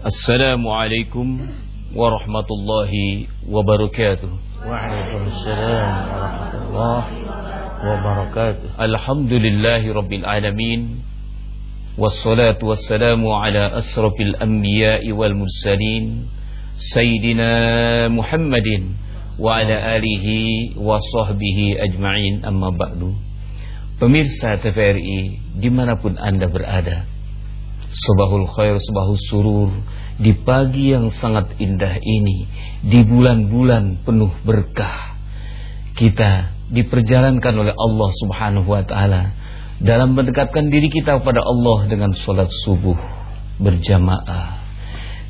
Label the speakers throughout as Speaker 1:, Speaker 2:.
Speaker 1: Assalamualaikum warahmatullahi wabarakatuh.
Speaker 2: Waalaikumsalam warahmatullahi wabarakatuh.
Speaker 1: Alhamdulillahi rabbil alamin. Wassalatu wassalamu ala asrafil anbiya'i wal mursalin Sayyidina Muhammadin wa ala alihi wa sahbihi ajma'in amma ba'du Pemirsa TVRI di mana pun anda berada Subahul khair, subahul surur. Di pagi yang sangat indah ini Di bulan-bulan penuh berkah Kita diperjalankan oleh Allah subhanahu wa ta'ala Dalam mendekatkan diri kita kepada Allah Dengan sholat subuh berjamaah.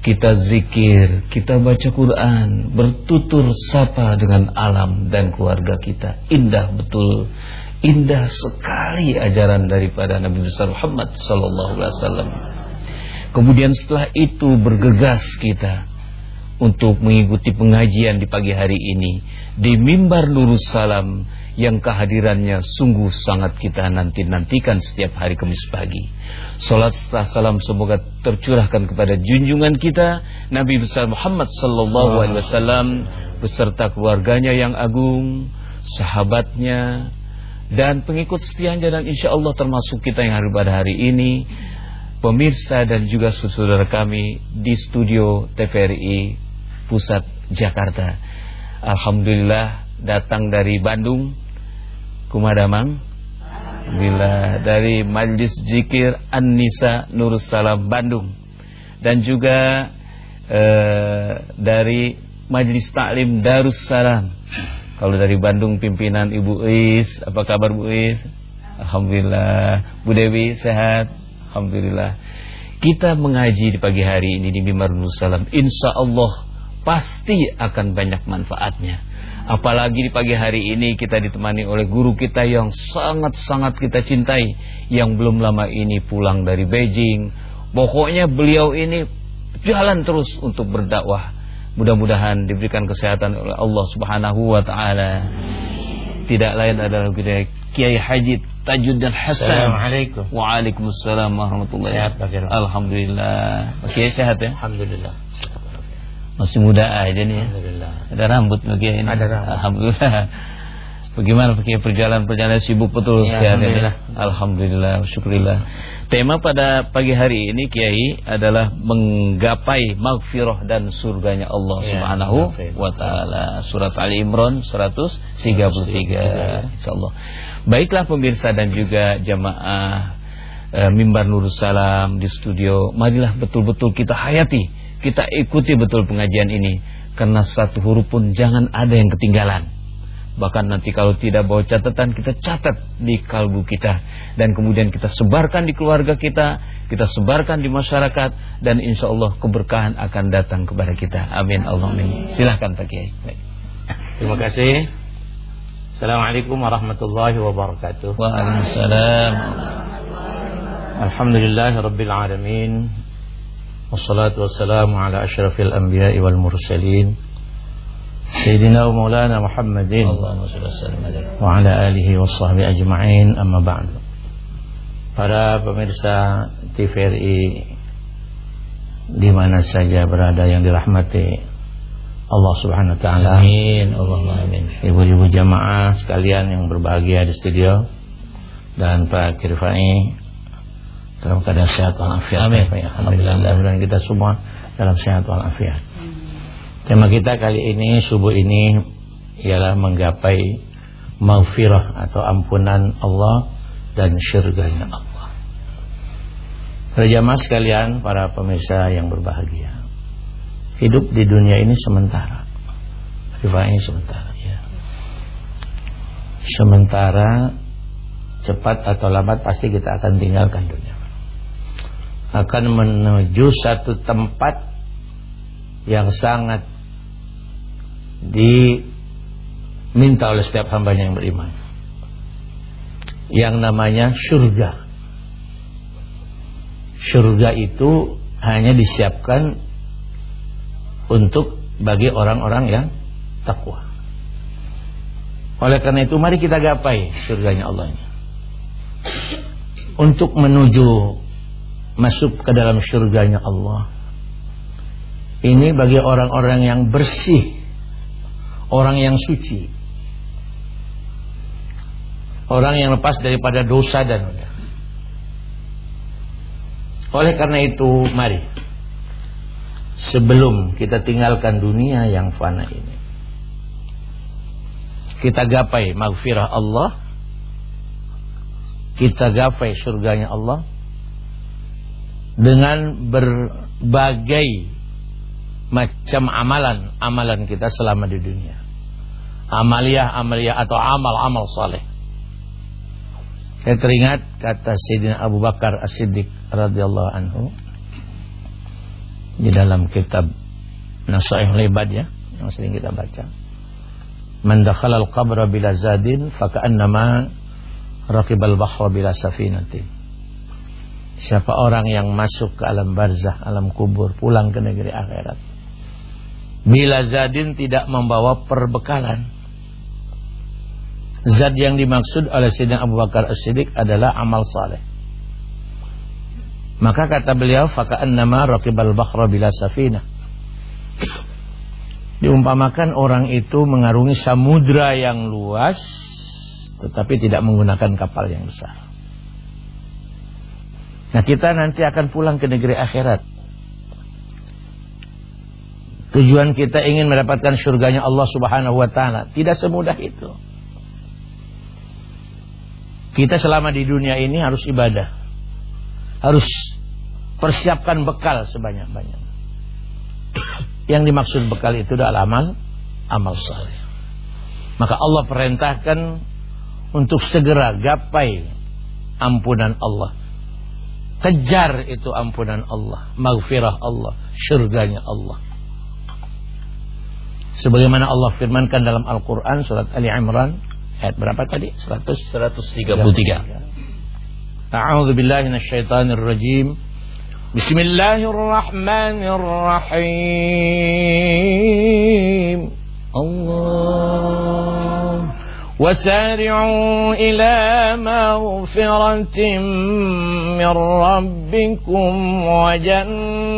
Speaker 1: Kita zikir, kita baca Quran Bertutur sapa dengan alam dan keluarga kita. Indah betul Indah sekali ajaran daripada Nabi besar Muhammad sallallahu alaihi wasallam. Kemudian setelah itu bergegas kita untuk mengikuti pengajian di pagi hari ini di mimbar Nurus Salam yang kehadirannya sungguh sangat kita nanti-nantikan setiap hari Kamis pagi. Salat setelah salam semoga tercurahkan kepada junjungan kita Nabi besar Muhammad sallallahu alaihi wasallam beserta keluarganya yang agung, sahabatnya, dan pengikut setianya dan insya Allah termasuk kita yang hari pada hari ini. Pemirsa dan juga saudara kami di studio TVRI Pusat Jakarta. Alhamdulillah datang dari Bandung Kumadamang. Alhamdulillah dari Majlis Zikir An-Nisa Nurussalam Bandung. Dan juga eh, dari Majlis Taklim Darussalam kalau dari Bandung pimpinan Ibu Is, apa kabar Bu Is? Alhamdulillah. Bu Dewi sehat? Alhamdulillah. Kita mengaji di pagi hari ini di Mimbar Salam. Insya Allah pasti akan banyak manfaatnya. Apalagi di pagi hari ini kita ditemani oleh guru kita yang sangat-sangat kita cintai. Yang belum lama ini pulang dari Beijing. Pokoknya beliau ini jalan terus untuk berdakwah Mudah-mudahan diberikan kesehatan oleh Allah Subhanahu wa taala. Tidak lain adalah kita Kiai Haji Tajuddin Hasan.
Speaker 2: Assalamualaikum.
Speaker 1: Waalaikumsalam warahmatullahi
Speaker 2: wabarakatuh.
Speaker 1: Alhamdulillah. Kiai sehat ya?
Speaker 2: Alhamdulillah.
Speaker 1: Masih muda aja nih. Ya?
Speaker 2: Alhamdulillah.
Speaker 1: Ada rambut Kiai ini.
Speaker 2: Ada rambut.
Speaker 1: Alhamdulillah. Bagaimana pakai perjalanan-perjalanan sibuk betul
Speaker 2: ya,
Speaker 1: Alhamdulillah. Alhamdulillah, syukurillah. Tema pada pagi hari ini Kiai adalah menggapai maghfirah dan surganya Allah ya, Subhanahu wa taala. Surat Ali Imran 133 insyaallah. Baiklah pemirsa dan juga jamaah e, Mimbar Nur Salam di studio, marilah betul-betul kita hayati, kita ikuti betul pengajian ini karena satu huruf pun jangan ada yang ketinggalan. Bahkan nanti kalau tidak bawa catatan kita catat di kalbu kita. Dan kemudian kita sebarkan di keluarga kita Kita sebarkan di masyarakat Dan insya Allah keberkahan akan datang kepada kita. Amin. Allah amin. Silahkan Pak Kiai.
Speaker 2: Terima kasih. Assalamualaikum warahmatullahi wabarakatuh.
Speaker 1: Waalaikumsalam.
Speaker 2: Alhamdulillah Rabbil Alamin. Wassalatu wassalamu ala ashrafil anbiya'i wal mursalin سيدنا ومولانا محمد وعلى آله والصحبه أجمعين أما بعد Para pemirsa TVRI di mana saja berada yang dirahmati Allah Subhanahu wa taala.
Speaker 1: Amin. Allahumma amin.
Speaker 2: Ibu-ibu jamaah sekalian yang berbahagia di studio dan Pak Kirfai dalam keadaan sehat walafiat.
Speaker 1: Amin.
Speaker 2: Alhamdulillah. Mudah-mudahan kita semua dalam sehat walafiat. Tema kita kali ini subuh ini ialah menggapai maghfirah atau ampunan Allah dan syurganya Allah. Para sekalian, para pemirsa yang berbahagia. Hidup di dunia ini sementara. Rifai sementara ya. Sementara cepat atau lambat pasti kita akan tinggalkan dunia. Akan menuju satu tempat yang sangat diminta oleh setiap hambanya yang beriman. Yang namanya surga surga itu hanya disiapkan untuk bagi orang-orang yang takwa. Oleh karena itu mari kita gapai surganya Allah ini. Untuk menuju masuk ke dalam surganya Allah. Ini bagi orang-orang yang bersih, orang yang suci. Orang yang lepas daripada dosa dan oleh karena itu mari. Sebelum kita tinggalkan dunia yang fana ini. Kita gapai maghfirah Allah. Kita gapai surganya Allah. Dengan berbagai macam amalan amalan kita selama di dunia amaliyah atau amal amal saleh saya teringat kata Sayyidina Abu Bakar As-Siddiq radhiyallahu anhu di dalam kitab Nasaih Lebad ya yang sering kita baca Man dakhala al-qabra bila zadin faka'annama raqibal bahra bila safinatin. Siapa orang yang masuk ke alam barzah, alam kubur, pulang ke negeri akhirat. Bila zadin tidak membawa perbekalan. Zad yang dimaksud oleh Sayyidina Abu Bakar As-Siddiq adalah amal saleh. Maka kata beliau, faka'annama raqibal bahra bila safinah Diumpamakan orang itu mengarungi samudra yang luas tetapi tidak menggunakan kapal yang besar. Nah kita nanti akan pulang ke negeri akhirat. Tujuan kita ingin mendapatkan surganya Allah subhanahu wa ta'ala. Tidak semudah itu. Kita selama di dunia ini harus ibadah. Harus persiapkan bekal sebanyak-banyak. Yang dimaksud bekal itu adalah amal amal saleh. Maka Allah perintahkan untuk segera gapai ampunan Allah. Kejar itu ampunan Allah, maghfirah Allah, syurganya Allah. Sebagaimana Allah firmankan dalam Al-Qur'an surat Ali Imran ayat berapa tadi? 100 133. A'udzu billahi minasyaitonir rajim. بسم الله الرحمن الرحيم الله وسارعوا إلى مغفرة من ربكم وجنة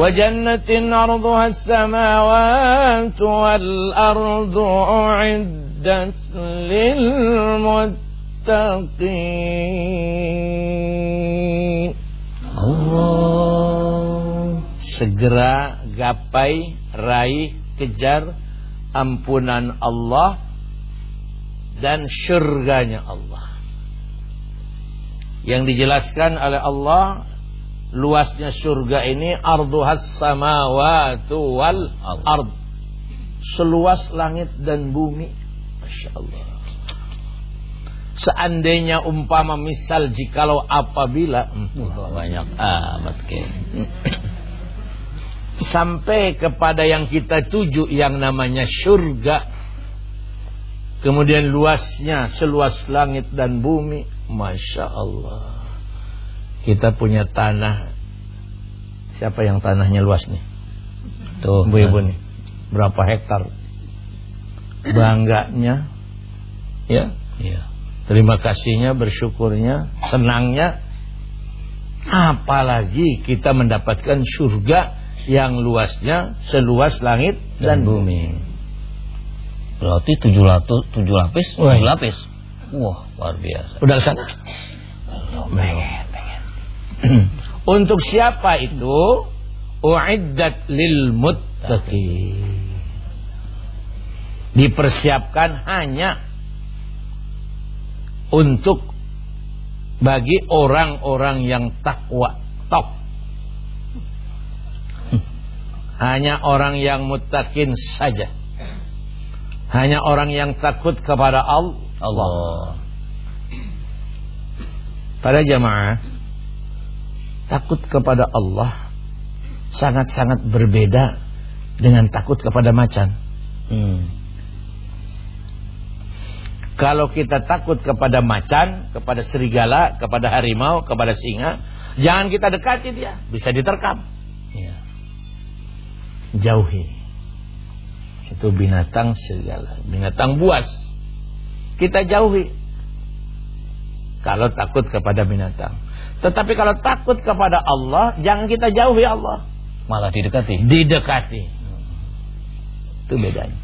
Speaker 2: وجنة عرضها السماوات والأرض أعدت للمتقين المتقين Allah segera gapai raih kejar ampunan Allah dan surganya Allah yang dijelaskan oleh Allah luasnya surga ini arduhas samawatu wal ard. Seluas langit dan bumi. Masya Allah. Seandainya umpama misal jikalau apabila
Speaker 1: hmm, banyak amat ke
Speaker 2: sampai kepada yang kita tuju yang namanya surga. Kemudian luasnya seluas langit dan bumi. Masya Allah kita punya tanah siapa yang tanahnya luas nih tuh bu ibu nih berapa hektar bangganya ya
Speaker 1: iya
Speaker 2: Terima kasihnya, bersyukurnya, senangnya. Apalagi kita mendapatkan surga yang luasnya seluas langit dan, dan bumi.
Speaker 1: Berarti tujuh, lapis, tujuh lapis, tujuh lapis. Wah, luar biasa.
Speaker 2: Udah sana? Pengen. Untuk siapa itu? Uiddat lil muttaqin. Dipersiapkan hanya untuk bagi orang-orang yang takwa. Top. Hanya orang yang mutakin saja. Hanya orang yang takut kepada Allah. Pada jamaah takut kepada Allah sangat-sangat berbeda dengan takut kepada macan hmm. Kalau kita takut kepada macan, kepada serigala, kepada harimau, kepada singa, jangan kita dekati dia, bisa diterkam. Ya. Jauhi. Itu binatang serigala, binatang buas. Kita jauhi. kalau takut kepada binatang. Tetapi kalau takut kepada Allah, jangan kita jauhi Allah.
Speaker 1: Malah didekati.
Speaker 2: Didekati. Itu bedanya.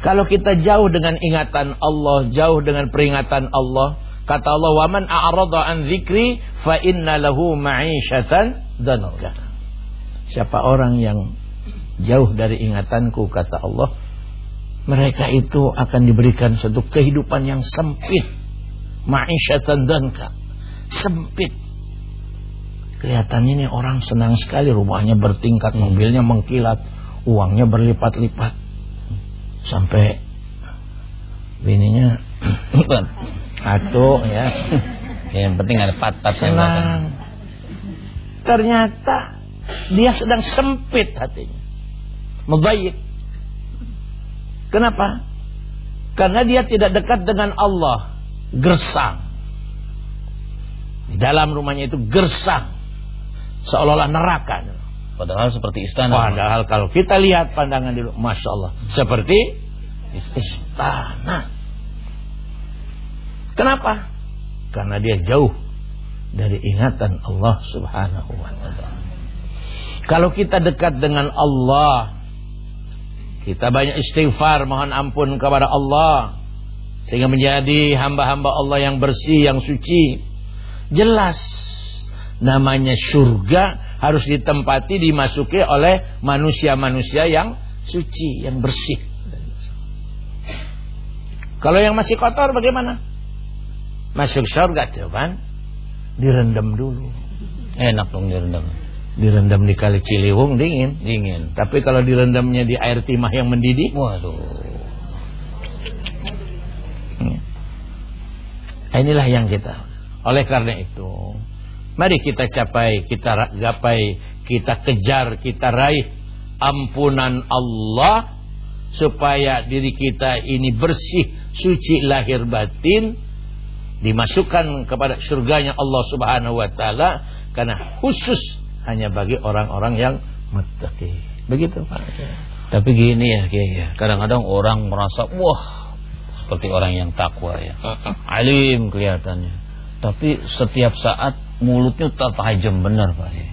Speaker 2: Kalau kita jauh dengan ingatan Allah, jauh dengan peringatan Allah, kata Allah, "Waman a'rada an dzikri fa inna lahu ma'isyatan danka." Siapa orang yang jauh dari ingatanku kata Allah, mereka itu akan diberikan satu kehidupan yang sempit. Ma'isyatan danka. Sempit. Kelihatannya ini orang senang sekali rumahnya bertingkat, mobilnya mengkilat, uangnya berlipat-lipat. Sampai bininya atau ya.
Speaker 1: Yang penting ada pat-pat
Speaker 2: senang. Ternyata dia sedang sempit hatinya. Mudayyik. Kenapa? Karena dia tidak dekat dengan Allah. Gersang. Di dalam rumahnya itu gersang. Seolah-olah neraka.
Speaker 1: Padahal seperti istana.
Speaker 2: Padahal kalau kita lihat pandangan di Masya Allah. Seperti istana. Kenapa? Karena dia jauh dari ingatan Allah subhanahu wa ta'ala. Kalau kita dekat dengan Allah, kita banyak istighfar, mohon ampun kepada Allah, sehingga menjadi hamba-hamba Allah yang bersih, yang suci. Jelas namanya surga harus ditempati, dimasuki oleh manusia-manusia yang suci, yang bersih. Kalau yang masih kotor bagaimana? Masuk surga coba direndam dulu.
Speaker 1: Enak dong direndam
Speaker 2: direndam di kali Ciliwung dingin
Speaker 1: dingin
Speaker 2: tapi kalau direndamnya di air timah yang mendidih
Speaker 1: waduh
Speaker 2: nah, inilah yang kita oleh karena itu mari kita capai kita gapai kita kejar kita raih ampunan Allah supaya diri kita ini bersih suci lahir batin dimasukkan kepada surganya Allah Subhanahu wa taala karena khusus hanya bagi orang-orang yang muttaqi. Begitu Pak.
Speaker 1: Tapi gini ya Kiai ya. Kadang-kadang orang merasa wah seperti orang yang takwa ya. Alim kelihatannya. Tapi setiap saat mulutnya tak tajam benar Pak ya.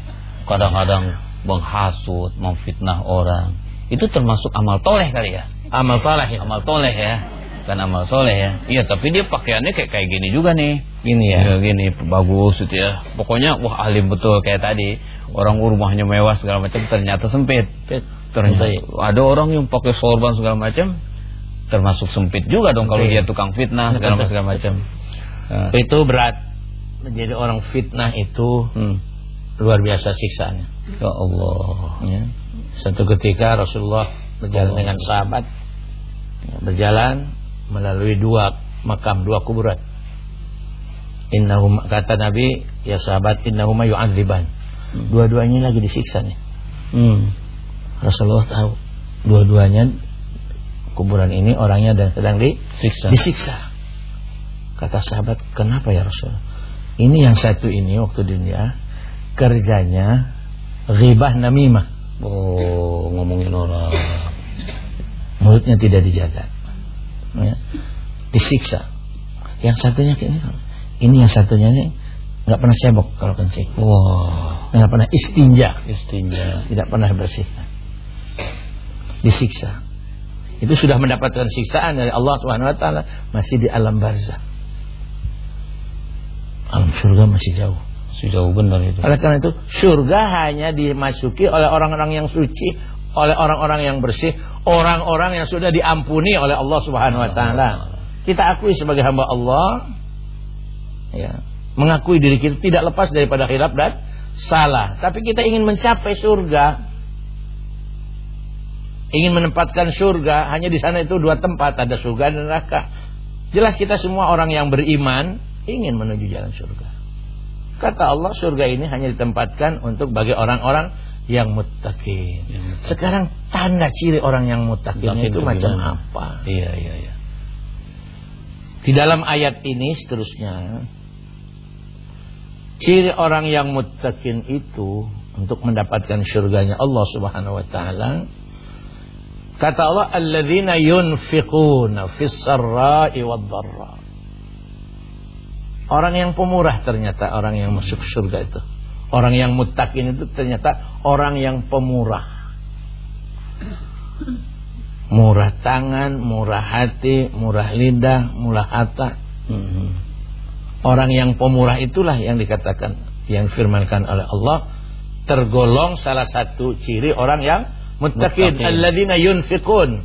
Speaker 1: Kadang-kadang menghasut, memfitnah orang. Itu termasuk amal toleh kali ya.
Speaker 2: Amal toleh ya.
Speaker 1: Amal toleh ya kan amal soleh ya. Iya, tapi dia pakaiannya kayak kayak gini juga nih.
Speaker 2: Gini ya. ya
Speaker 1: gini bagus gitu ya. Pokoknya wah alim betul kayak tadi orang rumahnya mewah segala macam ternyata sempit. Ternyata ada orang yang pakai sorban segala macam termasuk sempit juga dong kalau dia tukang fitnah segala macam.
Speaker 2: Nah. Itu berat menjadi orang fitnah itu hmm. luar biasa siksaannya.
Speaker 1: Ya Allah. Ya.
Speaker 2: Satu ketika Rasulullah berjalan oh. dengan sahabat berjalan melalui dua makam, dua kuburan. Innahum kata Nabi, ya sahabat, innahuma yu'adziban. Hmm. Dua-duanya lagi disiksa nih. Hmm. Rasulullah tahu dua-duanya kuburan ini orangnya dan sedang disiksa. Disiksa. Kata sahabat, "Kenapa ya Rasul?" Ini yang satu ini waktu dunia kerjanya ghibah namimah.
Speaker 1: Oh, ngomongin orang.
Speaker 2: Mulutnya tidak dijaga. Ya. Disiksa. Yang satunya ini ini yang satunya ini nggak pernah cebok kalau kencing.
Speaker 1: Wah,
Speaker 2: wow. nggak pernah istinja.
Speaker 1: Istinja.
Speaker 2: Tidak pernah bersih. Disiksa. Itu sudah mendapatkan siksaan dari Allah Subhanahu wa taala masih di alam barzah. Alam surga masih jauh.
Speaker 1: Masih jauh benar itu.
Speaker 2: Oleh karena itu surga hanya dimasuki oleh orang-orang yang suci, oleh orang-orang yang bersih, orang-orang yang sudah diampuni oleh Allah Subhanahu wa taala. Kita akui sebagai hamba Allah ya mengakui diri kita tidak lepas daripada khilaf dan salah. Tapi kita ingin mencapai surga. Ingin menempatkan surga, hanya di sana itu dua tempat, ada surga dan neraka. Jelas kita semua orang yang beriman ingin menuju jalan surga. Kata Allah, surga ini hanya ditempatkan untuk bagi orang-orang yang muttaqin. Sekarang tanda ciri orang yang muttaqin itu macam apa?
Speaker 1: Iya, iya, iya.
Speaker 2: Di dalam ayat ini seterusnya Ciri orang yang muttaqin itu untuk mendapatkan surganya Allah Subhanahu wa taala kata Allah alladzina yunfiquna fis sarra'i wad dharra Orang yang pemurah ternyata orang yang masuk surga itu. Orang yang mutakin itu ternyata orang yang pemurah. Murah tangan, murah hati, murah lidah, murah hata. Hmm. Orang yang pemurah itulah yang dikatakan, yang firmankan oleh Allah tergolong salah satu ciri orang yang muttaqin alladzina yunfiqun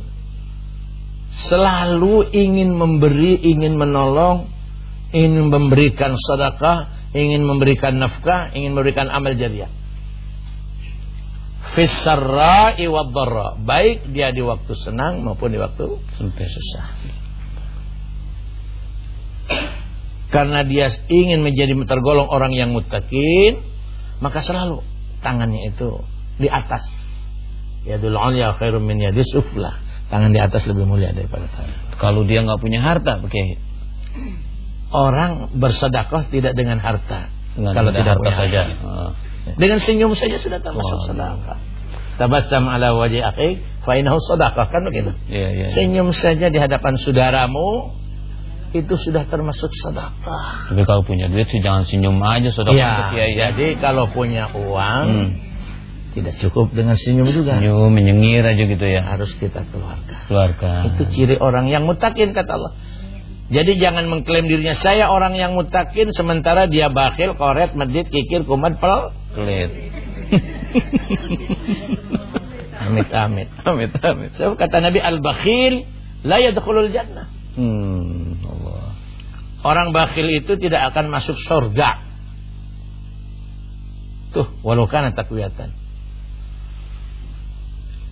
Speaker 2: selalu ingin memberi, ingin menolong, ingin memberikan sedekah, ingin memberikan nafkah, ingin memberikan amal jariah. Fisarra'i wadh baik dia di waktu senang maupun di waktu susah. Karena dia ingin menjadi tergolong orang yang muttaqin, maka selalu tangannya itu di atas. Yadul ulya khairum min yadis. Tangan di atas lebih mulia daripada tangan.
Speaker 1: Kalau dia nggak punya harta, oke.
Speaker 2: Orang bersedekah tidak dengan harta.
Speaker 1: Dengan Kalau tidak harta saja.
Speaker 2: Oh. Dengan senyum saja sudah termasuk oh, sedekah. Tabassam ala wajhi akhi fa innahu sedekah kan begitu.
Speaker 1: Iya, iya,
Speaker 2: Senyum saja di hadapan saudaramu itu sudah termasuk sedekah.
Speaker 1: Tapi kalau punya duit sih jangan senyum aja sedekah
Speaker 2: ya, kiai. Jadi kalau punya uang hmm. tidak cukup dengan senyum juga.
Speaker 1: Senyum menyengir aja gitu ya.
Speaker 2: Harus kita keluarkan.
Speaker 1: Keluarkan.
Speaker 2: Itu ciri orang yang mutakin kata Allah. Jadi jangan mengklaim dirinya saya orang yang mutakin sementara dia bakhil, koret, medit, kikir, kumat, pel,
Speaker 1: kelit.
Speaker 2: amit amit amit amit. So, kata Nabi al-bakhil la yadkhulul jannah. Hmm. Orang bakhil itu tidak akan masuk surga. Tuh, walau kana takwiyatan.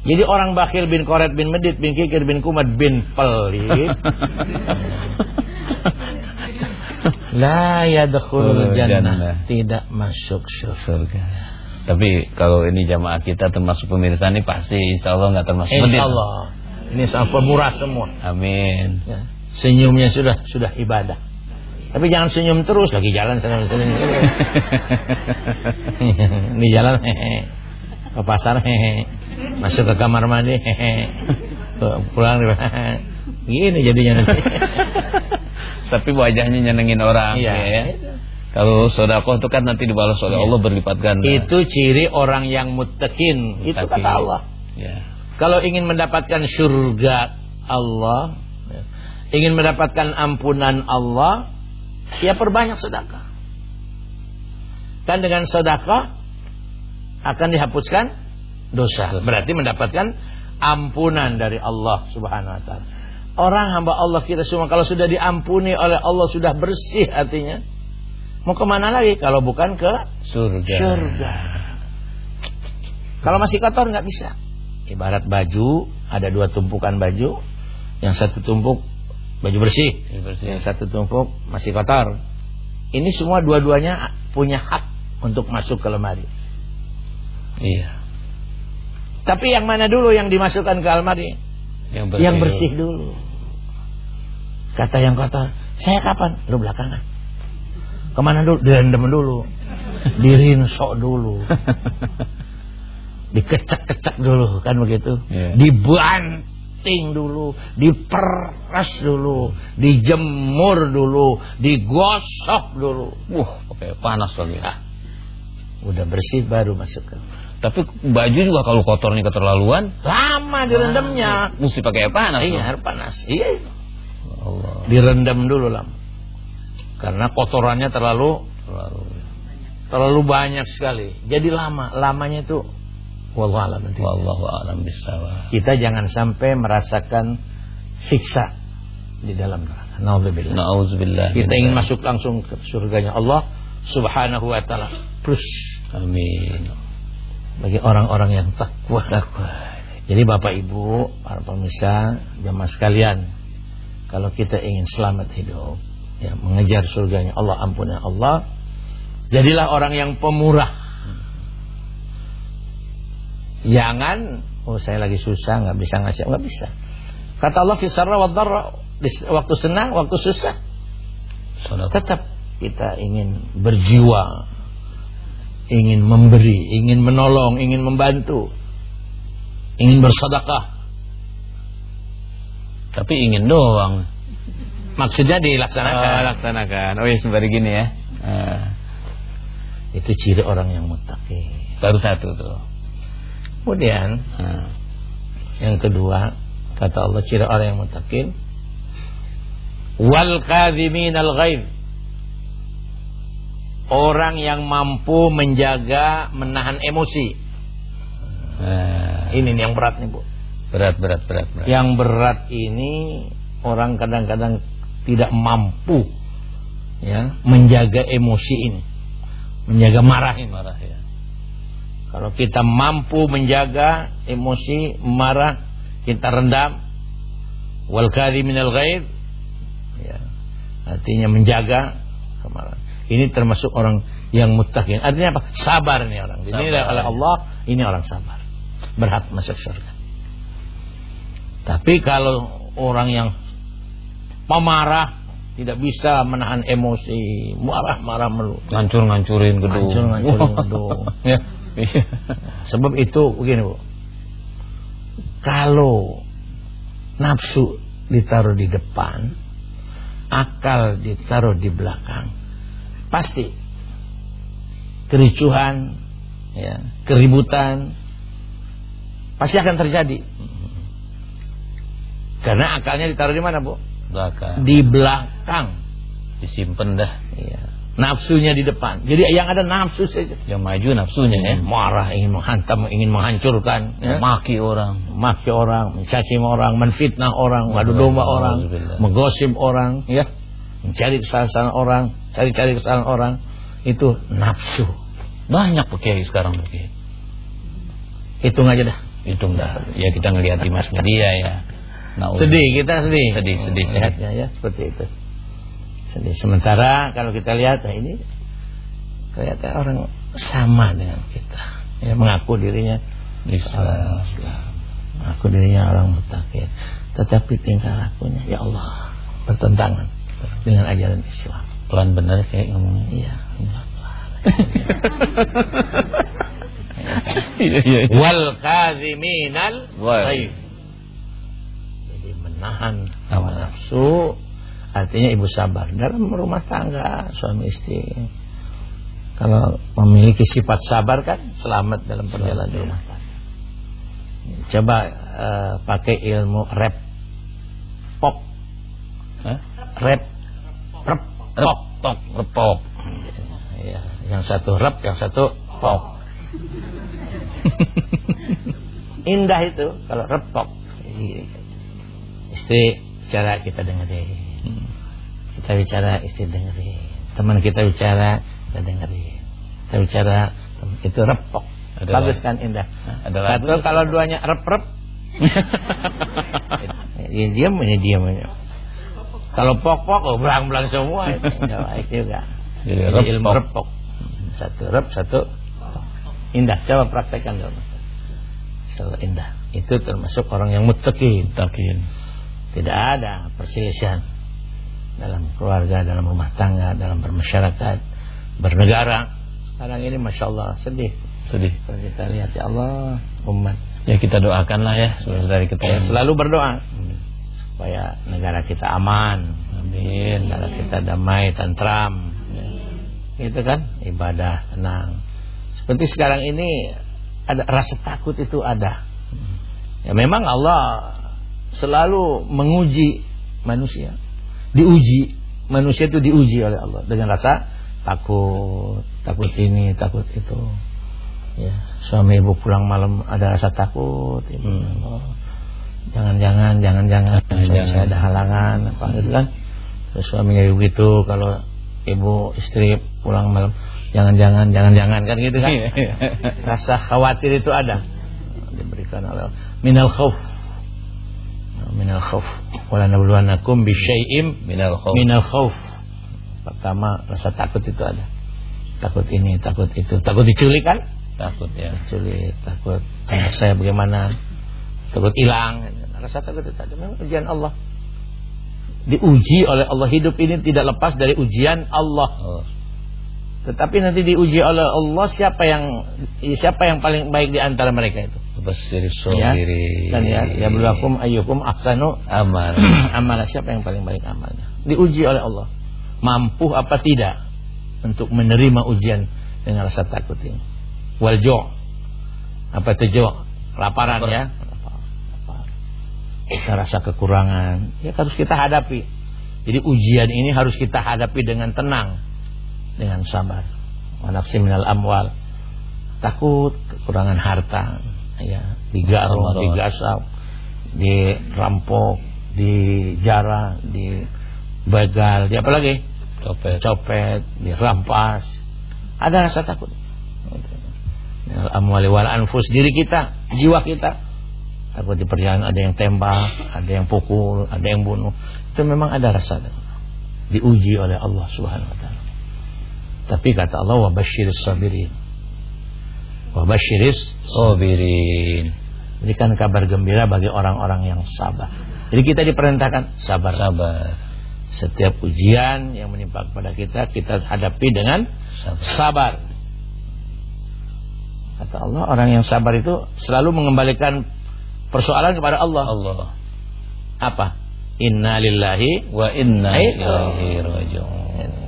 Speaker 2: Jadi orang bakhil bin koret bin medit bin kikir bin kumat bin pelit. La yadkhulul jannah. Tidak masuk surga.
Speaker 1: Tapi kalau ini jamaah kita termasuk pemirsa ini pasti insya Allah nggak termasuk
Speaker 2: Insya Allah. Ini sama pemurah semua.
Speaker 1: Amin.
Speaker 2: Ya. Senyumnya sudah sudah ibadah. Tapi jangan senyum terus lagi jalan senyum senyum. Di jalan hehe. Ke pasar hehe. Masuk ke kamar mandi. Pulang Gini jadinya nanti.
Speaker 1: Tapi wajahnya nyenengin orang
Speaker 2: iya. ya.
Speaker 1: Kalau sodako itu kan nanti dibalas oleh iya. Allah berlipat ganda.
Speaker 2: Itu ciri orang yang muttaqin. Itu kata Allah.
Speaker 1: Ya.
Speaker 2: Kalau ingin mendapatkan surga Allah, ingin mendapatkan ampunan Allah, Ya perbanyak sedekah. Kan dengan sedekah akan dihapuskan dosa. Berarti mendapatkan ampunan dari Allah Subhanahu wa taala. Orang hamba Allah kita semua kalau sudah diampuni oleh Allah sudah bersih hatinya. Mau ke mana lagi kalau bukan ke
Speaker 1: surga?
Speaker 2: Surga. Kalau masih kotor nggak bisa. Ibarat baju ada dua tumpukan baju, yang satu tumpuk baju bersih. bersih. Yang satu tumpuk masih kotor. Ini semua dua-duanya punya hak untuk masuk ke lemari.
Speaker 1: Iya.
Speaker 2: Tapi yang mana dulu yang dimasukkan ke lemari?
Speaker 1: Yang bersih,
Speaker 2: yang bersih dulu. Kata yang kotor, saya kapan? Lu belakangan. Ke mana dulu? Direndam dulu. Dirinsok dulu. Dikecek-kecek dulu kan begitu. Yeah. Dibuan dibanting dulu, diperas dulu, dijemur dulu, digosok dulu.
Speaker 1: Wah, pakai panas lagi. Nah,
Speaker 2: udah bersih baru masuk ke.
Speaker 1: Tapi baju juga kalau kotornya keterlaluan
Speaker 2: lama direndamnya.
Speaker 1: Nah, mesti pakai air panas.
Speaker 2: Iya, air panas. Iya. Allah. Direndam dulu lah. Karena kotorannya terlalu terlalu terlalu banyak sekali. Jadi lama, lamanya itu
Speaker 1: Wallahu a'lam Wallahu a'lam bishawab.
Speaker 2: Kita jangan sampai merasakan siksa di dalam neraka.
Speaker 1: Nauzubillah. Nauzubillah.
Speaker 2: Kita ingin masuk langsung ke surganya Allah Subhanahu wa taala. Plus
Speaker 1: amin.
Speaker 2: Bagi orang-orang yang takwa. Takwa. Jadi Bapak Ibu, para pemirsa, jamaah sekalian, kalau kita ingin selamat hidup, ya mengejar surganya Allah, ampunan Allah, jadilah orang yang pemurah Jangan oh saya lagi susah nggak bisa ngasih nggak bisa. Kata Allah fi sarra wa waktu senang, waktu susah. Tetap kita ingin berjiwa, ingin memberi, ingin menolong, ingin membantu, ingin bersedekah.
Speaker 1: Tapi ingin doang.
Speaker 2: Maksudnya dilaksanakan.
Speaker 1: Oh, laksanakan. Oh ya sembari gini ya.
Speaker 2: Nah, itu ciri orang yang muttaqi.
Speaker 1: Baru satu tuh.
Speaker 2: Kemudian
Speaker 1: Nah.
Speaker 2: yang kedua kata Allah ciri orang yang muttaqin wal kadhiminal ghaib. Orang yang mampu menjaga menahan emosi.
Speaker 1: Nah,
Speaker 2: Ini nih yang berat nih, Bu.
Speaker 1: berat berat berat berat.
Speaker 2: Yang berat ini orang kadang-kadang tidak mampu ya menjaga emosi ini. Menjaga marah ini.
Speaker 1: marah ya.
Speaker 2: Kalau kita mampu menjaga emosi, marah, kita rendam wal minal ghaib ya. Artinya menjaga kemarahan. Ini termasuk orang yang muttaqin. Artinya apa? Sabar nih orang. Ini oleh Allah, ini orang sabar. Berhak masuk surga. Tapi kalau orang yang pemarah tidak bisa menahan emosi, marah-marah melulu.
Speaker 1: Ngancur-ngancurin gedung.
Speaker 2: Ngancur-ngancurin gedung.
Speaker 1: ya. Iya.
Speaker 2: Sebab itu begini bu Kalau Nafsu ditaruh di depan Akal ditaruh di belakang Pasti Kericuhan ya, Keributan Pasti akan terjadi Karena akalnya ditaruh di mana bu?
Speaker 1: Belakang.
Speaker 2: Di belakang
Speaker 1: Disimpan dah.
Speaker 2: Iya. Nafsunya di depan Jadi yang ada nafsu saja
Speaker 1: Yang maju nafsunya ya.
Speaker 2: Marah, ingin menghantam, ingin menghancurkan ya.
Speaker 1: Maki orang.
Speaker 2: maki orang, mencaci orang, menfitnah orang, mengadu domba orang, menggosip orang, ya, mencari kesalahan orang, cari-cari kesalahan orang, itu nafsu.
Speaker 1: Banyak pakai sekarang pakai.
Speaker 2: Hitung aja dah.
Speaker 1: Hitung dah. Ya kita ngelihat di mas media ya. Nah,
Speaker 2: Sedih, kita sedih.
Speaker 1: Sedih, sedih, sedih.
Speaker 2: Lihatnya ya, seperti itu. Sedih. Sementara kalau kita lihat, nah ini kelihatan orang sama dengan kita. Ya, mengaku dirinya
Speaker 1: Islam.
Speaker 2: Aku dirinya orang mutakin Tetapi tingkah lakunya Ya Allah Bertentangan Dengan ajaran Islam
Speaker 1: Pelan bener kayak ngomongnya.
Speaker 2: Iya
Speaker 1: Iya iya.
Speaker 2: Wal kaziminal
Speaker 1: Wal.
Speaker 2: ghaib. Jadi menahan hawa nafsu Artinya ibu sabar Dalam rumah tangga Suami istri Kalau memiliki sifat sabar kan Selamat dalam perjalanan
Speaker 1: Selamat,
Speaker 2: rumah tangga Coba eh, pakai ilmu rep Pop
Speaker 1: Hah?
Speaker 2: Rep. Rep. Pop.
Speaker 1: Repok, repok.
Speaker 2: ya, Yang satu rep Yang satu pop. Indah itu Kalau rep pop. Iya. Istri bicara kita dengerin. Kita bicara istri dengerin. Teman kita bicara Kita dengerin. Kita bicara Itu repok
Speaker 1: Ada
Speaker 2: Bagus kan indah.
Speaker 1: Lagu.
Speaker 2: kalau duanya rep-rep Ya diam ini diam. Kalau pok-pok oh belang-belang semua itu enggak baik juga.
Speaker 1: Jadi
Speaker 2: Jadi
Speaker 1: repok.
Speaker 2: ilmu repok. Satu rep, satu indah. Coba praktekkan dulu. Selalu indah. Itu termasuk orang yang muttaqin.
Speaker 1: Takin.
Speaker 2: Tidak ada perselisihan dalam keluarga, dalam rumah tangga, dalam bermasyarakat, bernegara. Sekarang ini masya Allah sedih.
Speaker 1: Sedih.
Speaker 2: Kalau kita lihat ya Allah umat
Speaker 1: Ya kita doakanlah ya saudara kita
Speaker 2: Ya, selalu berdoa supaya negara kita aman,
Speaker 1: Amin.
Speaker 2: negara kita damai, tentram. Ya. Itu kan ibadah tenang. Seperti sekarang ini ada rasa takut itu ada. Ya memang Allah selalu menguji manusia. Diuji, manusia itu diuji oleh Allah dengan rasa takut, takut ini, takut itu. Ya, suami ibu pulang malam ada rasa takut. Ibu,
Speaker 1: Hmm.
Speaker 2: oh, Jangan-jangan, jangan-jangan, saya ada halangan, apa gitu kan? Terus suaminya begitu, kalau ibu istri pulang malam, jangan-jangan, jangan-jangan kan gitu kan? Rasa khawatir itu ada diberikan oleh minal khauf. Minal khauf. Wala nabluwanakum bisyai'im
Speaker 1: Minal khauf.
Speaker 2: minal khauf. Pertama rasa takut itu ada. Takut ini, takut itu. Takut diculik kan?
Speaker 1: Takut ya.
Speaker 2: Diculik, takut anak saya bagaimana? Takut hilang. Rasa takut itu ada. Memang ujian Allah. Diuji oleh Allah hidup ini tidak lepas dari ujian Allah.
Speaker 1: Oh.
Speaker 2: Tetapi nanti diuji oleh Allah siapa yang siapa yang paling baik di antara mereka itu.
Speaker 1: Basir
Speaker 2: Ya.
Speaker 1: sobiri.
Speaker 2: Dan ya, ya belakum ayyukum ahsanu
Speaker 1: amal.
Speaker 2: amal siapa yang paling baik amalnya. diuji oleh Allah. Mampu apa tidak untuk menerima ujian dengan rasa takut ini. Wal Apa itu jo'? Laparan Lapar. ya. Kita rasa kekurangan, ya harus kita hadapi. Jadi ujian ini harus kita hadapi dengan tenang, dengan sabar. Wanafsi minal amwal. Takut kekurangan harta, ya, digarong, digasap, dirampok, dijarah, dibegal, di apa lagi? Copet, copet, dirampas. Ada rasa takut. Amwali wal anfus diri kita, jiwa kita. Takut di perjalanan ada yang tembak, ada yang pukul, ada yang bunuh. Itu memang ada rasa diuji oleh Allah Subhanahu wa taala. Tapi kata Allah wa basyiris sabirin. Wa basyiris sabirin. Berikan kabar gembira bagi orang-orang yang sabar. Jadi kita diperintahkan sabar.
Speaker 1: Sabar.
Speaker 2: Setiap ujian yang menimpa kepada kita kita hadapi dengan sabar. sabar. Kata Allah, orang yang sabar itu selalu mengembalikan persoalan kepada Allah.
Speaker 1: Allah.
Speaker 2: Apa? Inna lillahi
Speaker 1: wa inna ilaihi raji'un.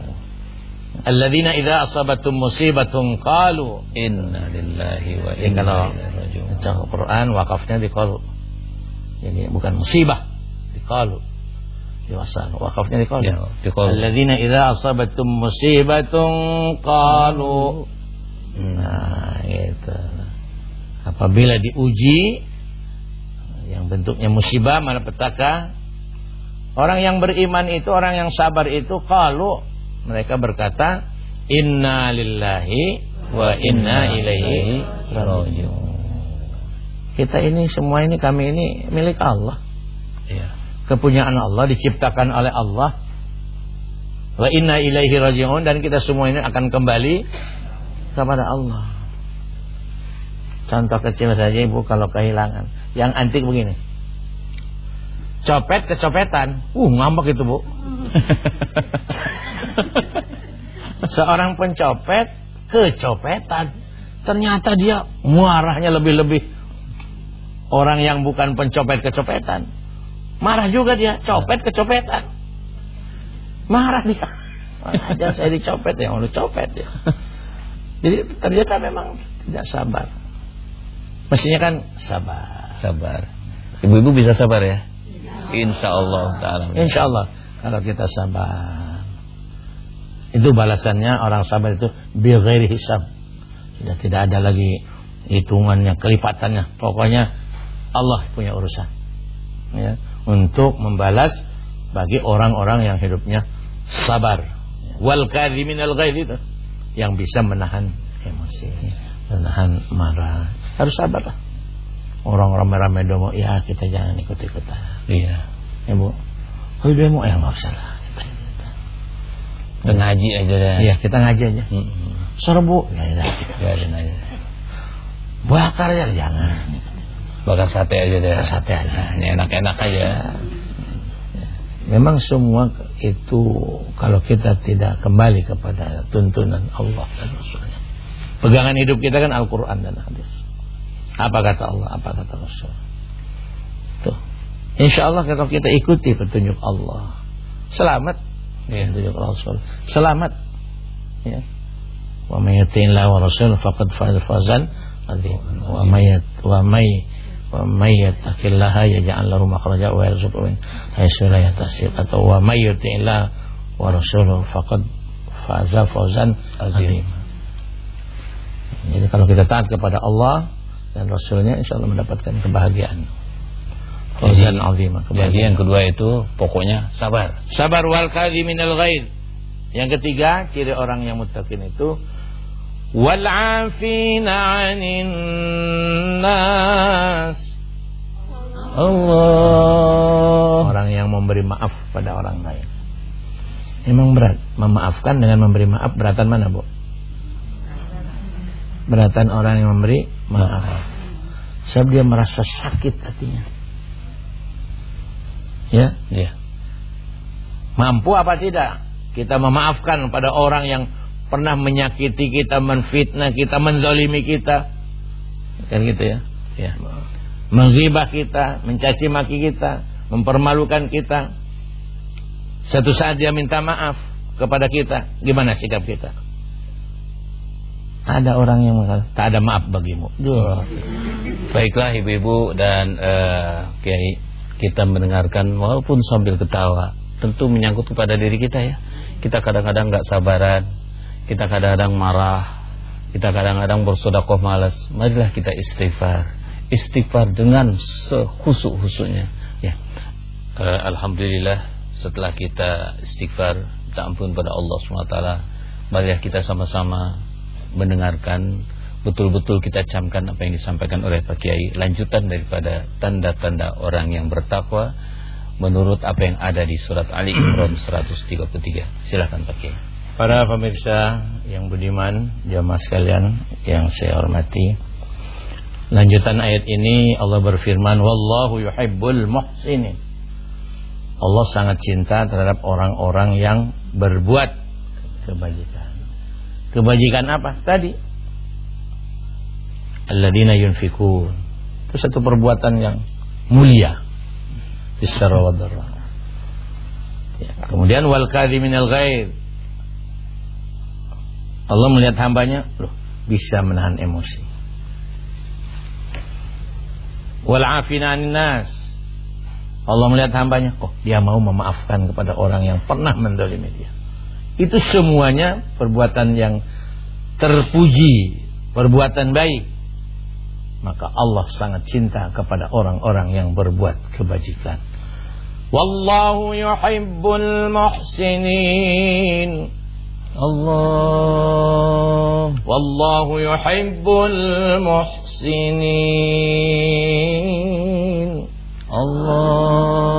Speaker 2: Alladzina idza asabatum musibatun qalu
Speaker 1: inna lillahi wa inna ilaihi raji'un.
Speaker 2: Baca Quran wakafnya di qalu. Jadi bukan musibah, di qalu. Diwasan wakafnya di qalu. Ya, di qalu. Alladzina idza asabatum musibatun qalu. Nah, itu. Apabila diuji yang bentuknya musibah mana petaka? Orang yang beriman itu orang yang sabar itu kalau mereka berkata inna lillahi wa inna ilaihi rajiun. Kita ini semua ini kami ini milik Allah. Ya. kepunyaan Allah diciptakan oleh Allah. Wa inna ilaihi rajiun dan kita semua ini akan kembali kepada Allah Contoh kecil saja ibu kalau kehilangan. Yang antik begini. Copet kecopetan. Uh ngambek itu bu. Seorang pencopet kecopetan. Ternyata dia marahnya lebih-lebih. Orang yang bukan pencopet kecopetan. Marah juga dia. Copet kecopetan. Marah dia. Aja saya dicopet ya. Mau copet ya. Jadi ternyata memang tidak sabar. Mestinya kan sabar.
Speaker 1: Sabar. Ibu-ibu bisa sabar ya? Insya Allah taala.
Speaker 2: Insya Allah kalau kita sabar. Itu balasannya orang sabar itu bighairi hisab. Sudah tidak ada lagi hitungannya, kelipatannya. Pokoknya Allah punya urusan. Ya, untuk membalas bagi orang-orang yang hidupnya sabar. Wal kadhiminal ghaid itu yang bisa menahan emosi, menahan marah. Harus sabar lah. Orang ramai-ramai demo, ya kita jangan ikut-ikutan.
Speaker 1: Iya.
Speaker 2: Ya bu. Oh demo, ya nggak usah lah. Kita,
Speaker 1: kita. kita ngaji aja deh.
Speaker 2: Iya kita ngaji aja. Mm -hmm. Serbu, ya ya.
Speaker 1: Biarin aja.
Speaker 2: Bakar ya jangan.
Speaker 1: Bakar sate aja deh. Bakar
Speaker 2: sate aja.
Speaker 1: Ini enak-enak aja.
Speaker 2: Memang semua itu kalau kita tidak kembali kepada tuntunan Allah dan Rasulnya. Pegangan hidup kita kan Al-Quran dan hadis. Apa kata Allah, apa kata Rasul. Tuh. Insya Allah kalau kita ikuti petunjuk Allah, selamat. Ya. Petunjuk Rasul, selamat. Ya. Wa may yuti'illah wa rasul faqad faza fazan. Wa may wa may wa may yattaqillaha yaj'al lahu makhraja wa yarzuqhu min haitsu la yahtasib. Atau wa may yuti'illah wa rasuluhu faqad faza fawzan azim. Jadi kalau kita taat kepada Allah dan Rasulnya insya Allah mendapatkan kebahagiaan.
Speaker 1: Fauzan azimah. Jadi yang kedua itu pokoknya sabar.
Speaker 2: Sabar wal kadhiminal ghaid. Yang ketiga ciri orang yang muttaqin itu wal 'afina 'anil nas. Allah. Orang yang memberi maaf pada orang lain. Memang berat memaafkan dengan memberi maaf beratan mana, Bu? Beratan orang yang memberi maaf. Sebab dia merasa sakit hatinya. Ya?
Speaker 1: Ya.
Speaker 2: Mampu apa tidak? Kita memaafkan pada orang yang pernah menyakiti kita, menfitnah kita, menzalimi kita. Kan gitu ya? Ya. Menghibah kita, mencaci maki kita, mempermalukan kita. Satu saat dia minta maaf kepada kita, gimana sikap kita? Ada orang yang mengatakan, tak ada maaf bagimu. Duh.
Speaker 1: Baiklah ibu-ibu dan uh, kiai, kita mendengarkan walaupun sambil ketawa, tentu menyangkut kepada diri kita ya. Kita kadang-kadang nggak sabaran, kita kadang-kadang marah, kita kadang-kadang bersodakoh malas. Marilah kita istighfar, istighfar dengan sehusuk-husuknya. Ya, uh, alhamdulillah setelah kita istighfar minta ampun pada Allah SWT marilah kita sama-sama mendengarkan betul-betul kita camkan apa yang disampaikan oleh Pak Kiai. Lanjutan daripada tanda-tanda orang yang bertakwa menurut apa yang ada di surat Ali Imran 133 silahkan Pak Kiai.
Speaker 2: Para pemirsa yang budiman jamaah sekalian yang saya hormati lanjutan ayat ini Allah berfirman wallahu yuhibbul muhsinin. Allah sangat cinta terhadap orang-orang yang berbuat kebajikan. Kebajikan apa? Tadi. Alladzina yunfikun. Itu satu perbuatan yang mulia. Bisara wa Ya. Kemudian wal kadhiminal ghair. Allah melihat hambanya, loh, bisa menahan emosi. Wal afina nas Allah melihat hambanya, oh dia mau memaafkan kepada orang yang pernah mendolimi dia. Itu semuanya perbuatan yang terpuji, perbuatan baik. Maka Allah sangat cinta kepada orang-orang yang berbuat kebajikan. Wallahu yuhibbul muhsinin. Allah Wallahu yuhibbul muhsinin. Allah.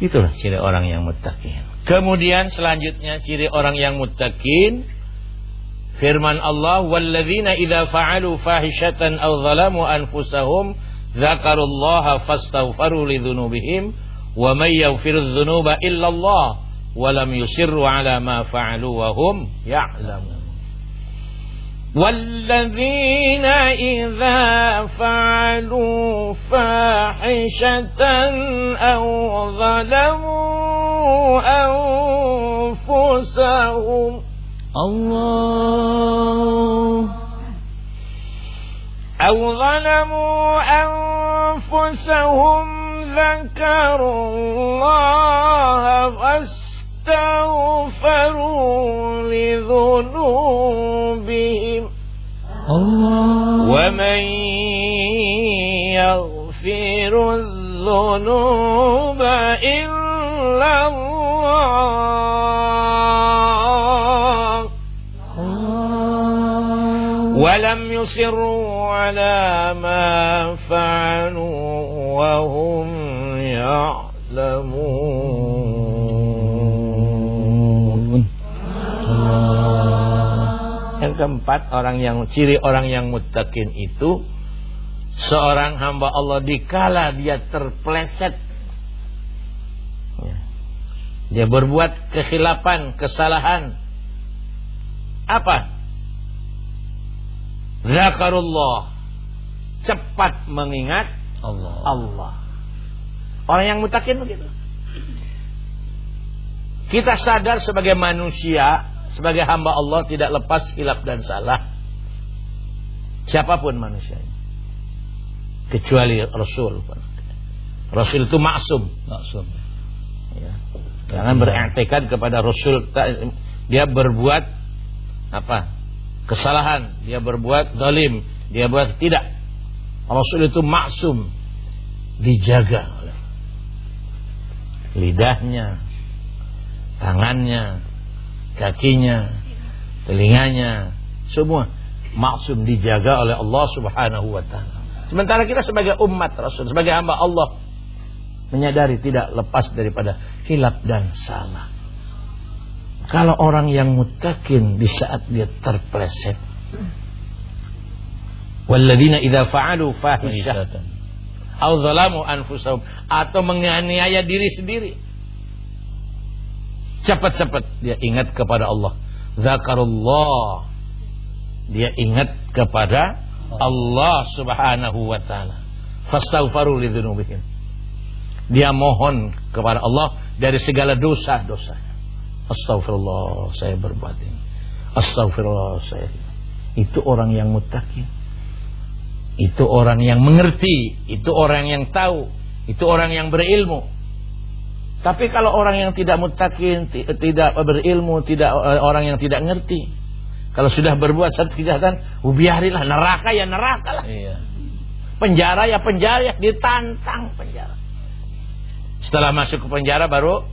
Speaker 2: Itulah ciri orang yang muttaqin. Kemudian selanjutnya ciri orang yang muttaqin. Firman Allah walladzina idza fa'alu fahishatan aw zalamu anfusahum dzakarullaha fastaghfaru lidzunubihim wa may yaghfiru dzunuba illa Allah wa lam yusirru ala ma fa'alu wa hum ya'lamun والذين إذا فعلوا فاحشة أو ظلموا أنفسهم الله. أو ظلموا أنفسهم ذكروا الله فاستغفروا لذنوبهم. ومن يغفر الذنوب إلا الله. ولم يصروا على ما فعلوا وهم يعلمون. Keempat, orang yang ciri orang yang muttaqin itu seorang hamba Allah dikala dia terpleset ya. dia berbuat kekhilapan, kesalahan. Apa? Zakarullah. Cepat mengingat Allah. Allah. Orang yang mutakin begitu. Kita sadar sebagai manusia sebagai hamba Allah tidak lepas hilap dan salah. Siapa pun manusianya. Kecuali Rasul. Rasul itu maksum. Maksum. Ya. Jangan beriktikad kepada Rasul. Dia berbuat apa? Kesalahan. Dia berbuat dolim. Dia buat tidak. Rasul itu maksum. Dijaga oleh lidahnya, tangannya, kakinya, telinganya, semua maksum dijaga oleh Allah Subhanahu wa taala. Sementara kita sebagai umat Rasul, sebagai hamba Allah menyadari tidak lepas daripada hilap dan salah. Kalau orang yang mutakin di saat dia terpleset. Walladzina idza fa'alu fahishatan aw zalamu anfusahum atau menganiaya diri sendiri Cepat-cepat dia ingat kepada Allah. Zakarullah. Dia ingat kepada Allah Subhanahu wa taala. Fastaghfaru lidzunubihim. Dia mohon kepada Allah dari segala dosa-dosa. Astagfirullah saya berbuat ini. Astagfirullah saya. Itu orang yang mutakin. Itu orang yang mengerti, itu orang yang tahu, itu orang yang berilmu. Tapi kalau orang yang tidak mutakin, tidak berilmu, tidak eh, orang yang tidak ngerti, kalau sudah berbuat satu kejahatan, biarilah neraka ya neraka lah. Iya. Penjara ya penjara, ya ditantang penjara. Setelah masuk ke penjara baru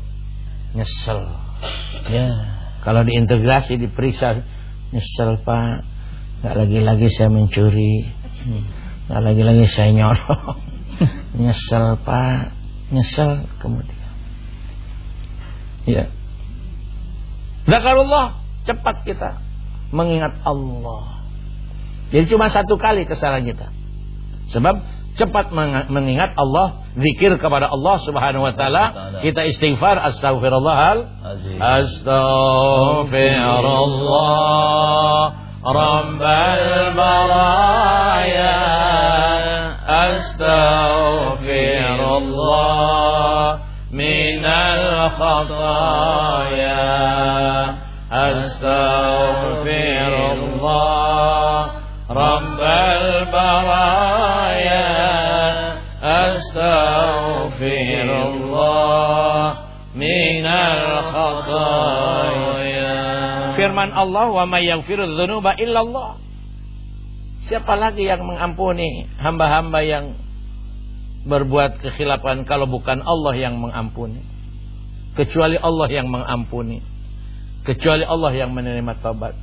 Speaker 2: nyesel. Ya, kalau diintegrasi diperiksa nyesel Pak, nggak lagi-lagi saya mencuri, nggak lagi-lagi saya nyolong, nyesel Pak, nyesel kemudian. Ya. Zakarullah cepat kita mengingat Allah. Jadi cuma satu kali kesalahan kita. Sebab cepat mengingat Allah, zikir kepada Allah Subhanahu wa taala, kita istighfar astaghfirullah. Astaghfirullah. Rabbal baraya astaghfirullah minal khataya. Astaghfirullah rabbal baraya. Astaghfirullah minal khataya. Firman Allah wa may yaghfiru dzunuba illallah siapa lagi yang mengampuni hamba-hamba yang berbuat kekhilafan kalau bukan Allah yang mengampuni. Kecuali Allah yang mengampuni. Kecuali Allah yang menerima tobat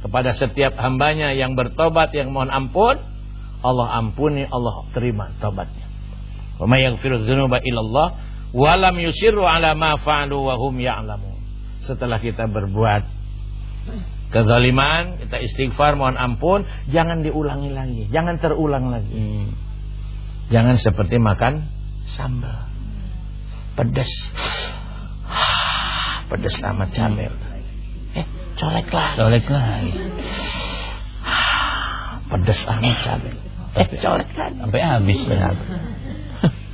Speaker 2: kepada setiap hambanya yang bertobat yang mohon ampun Allah ampuni Allah terima tobatnya wa may yaghfiru dzunuba illallah wa lam yusirru ala ma fa'alu wa hum ya'lamun. Setelah kita berbuat kezaliman kita istighfar mohon ampun jangan diulangi lagi jangan terulang lagi. Hmm. Jangan seperti makan sambal. Pedas pedas amat cabai eh colek lah
Speaker 1: colek lagi.
Speaker 2: Pedas amat cabai eh colek lagi.
Speaker 1: Sampai habis
Speaker 2: ya.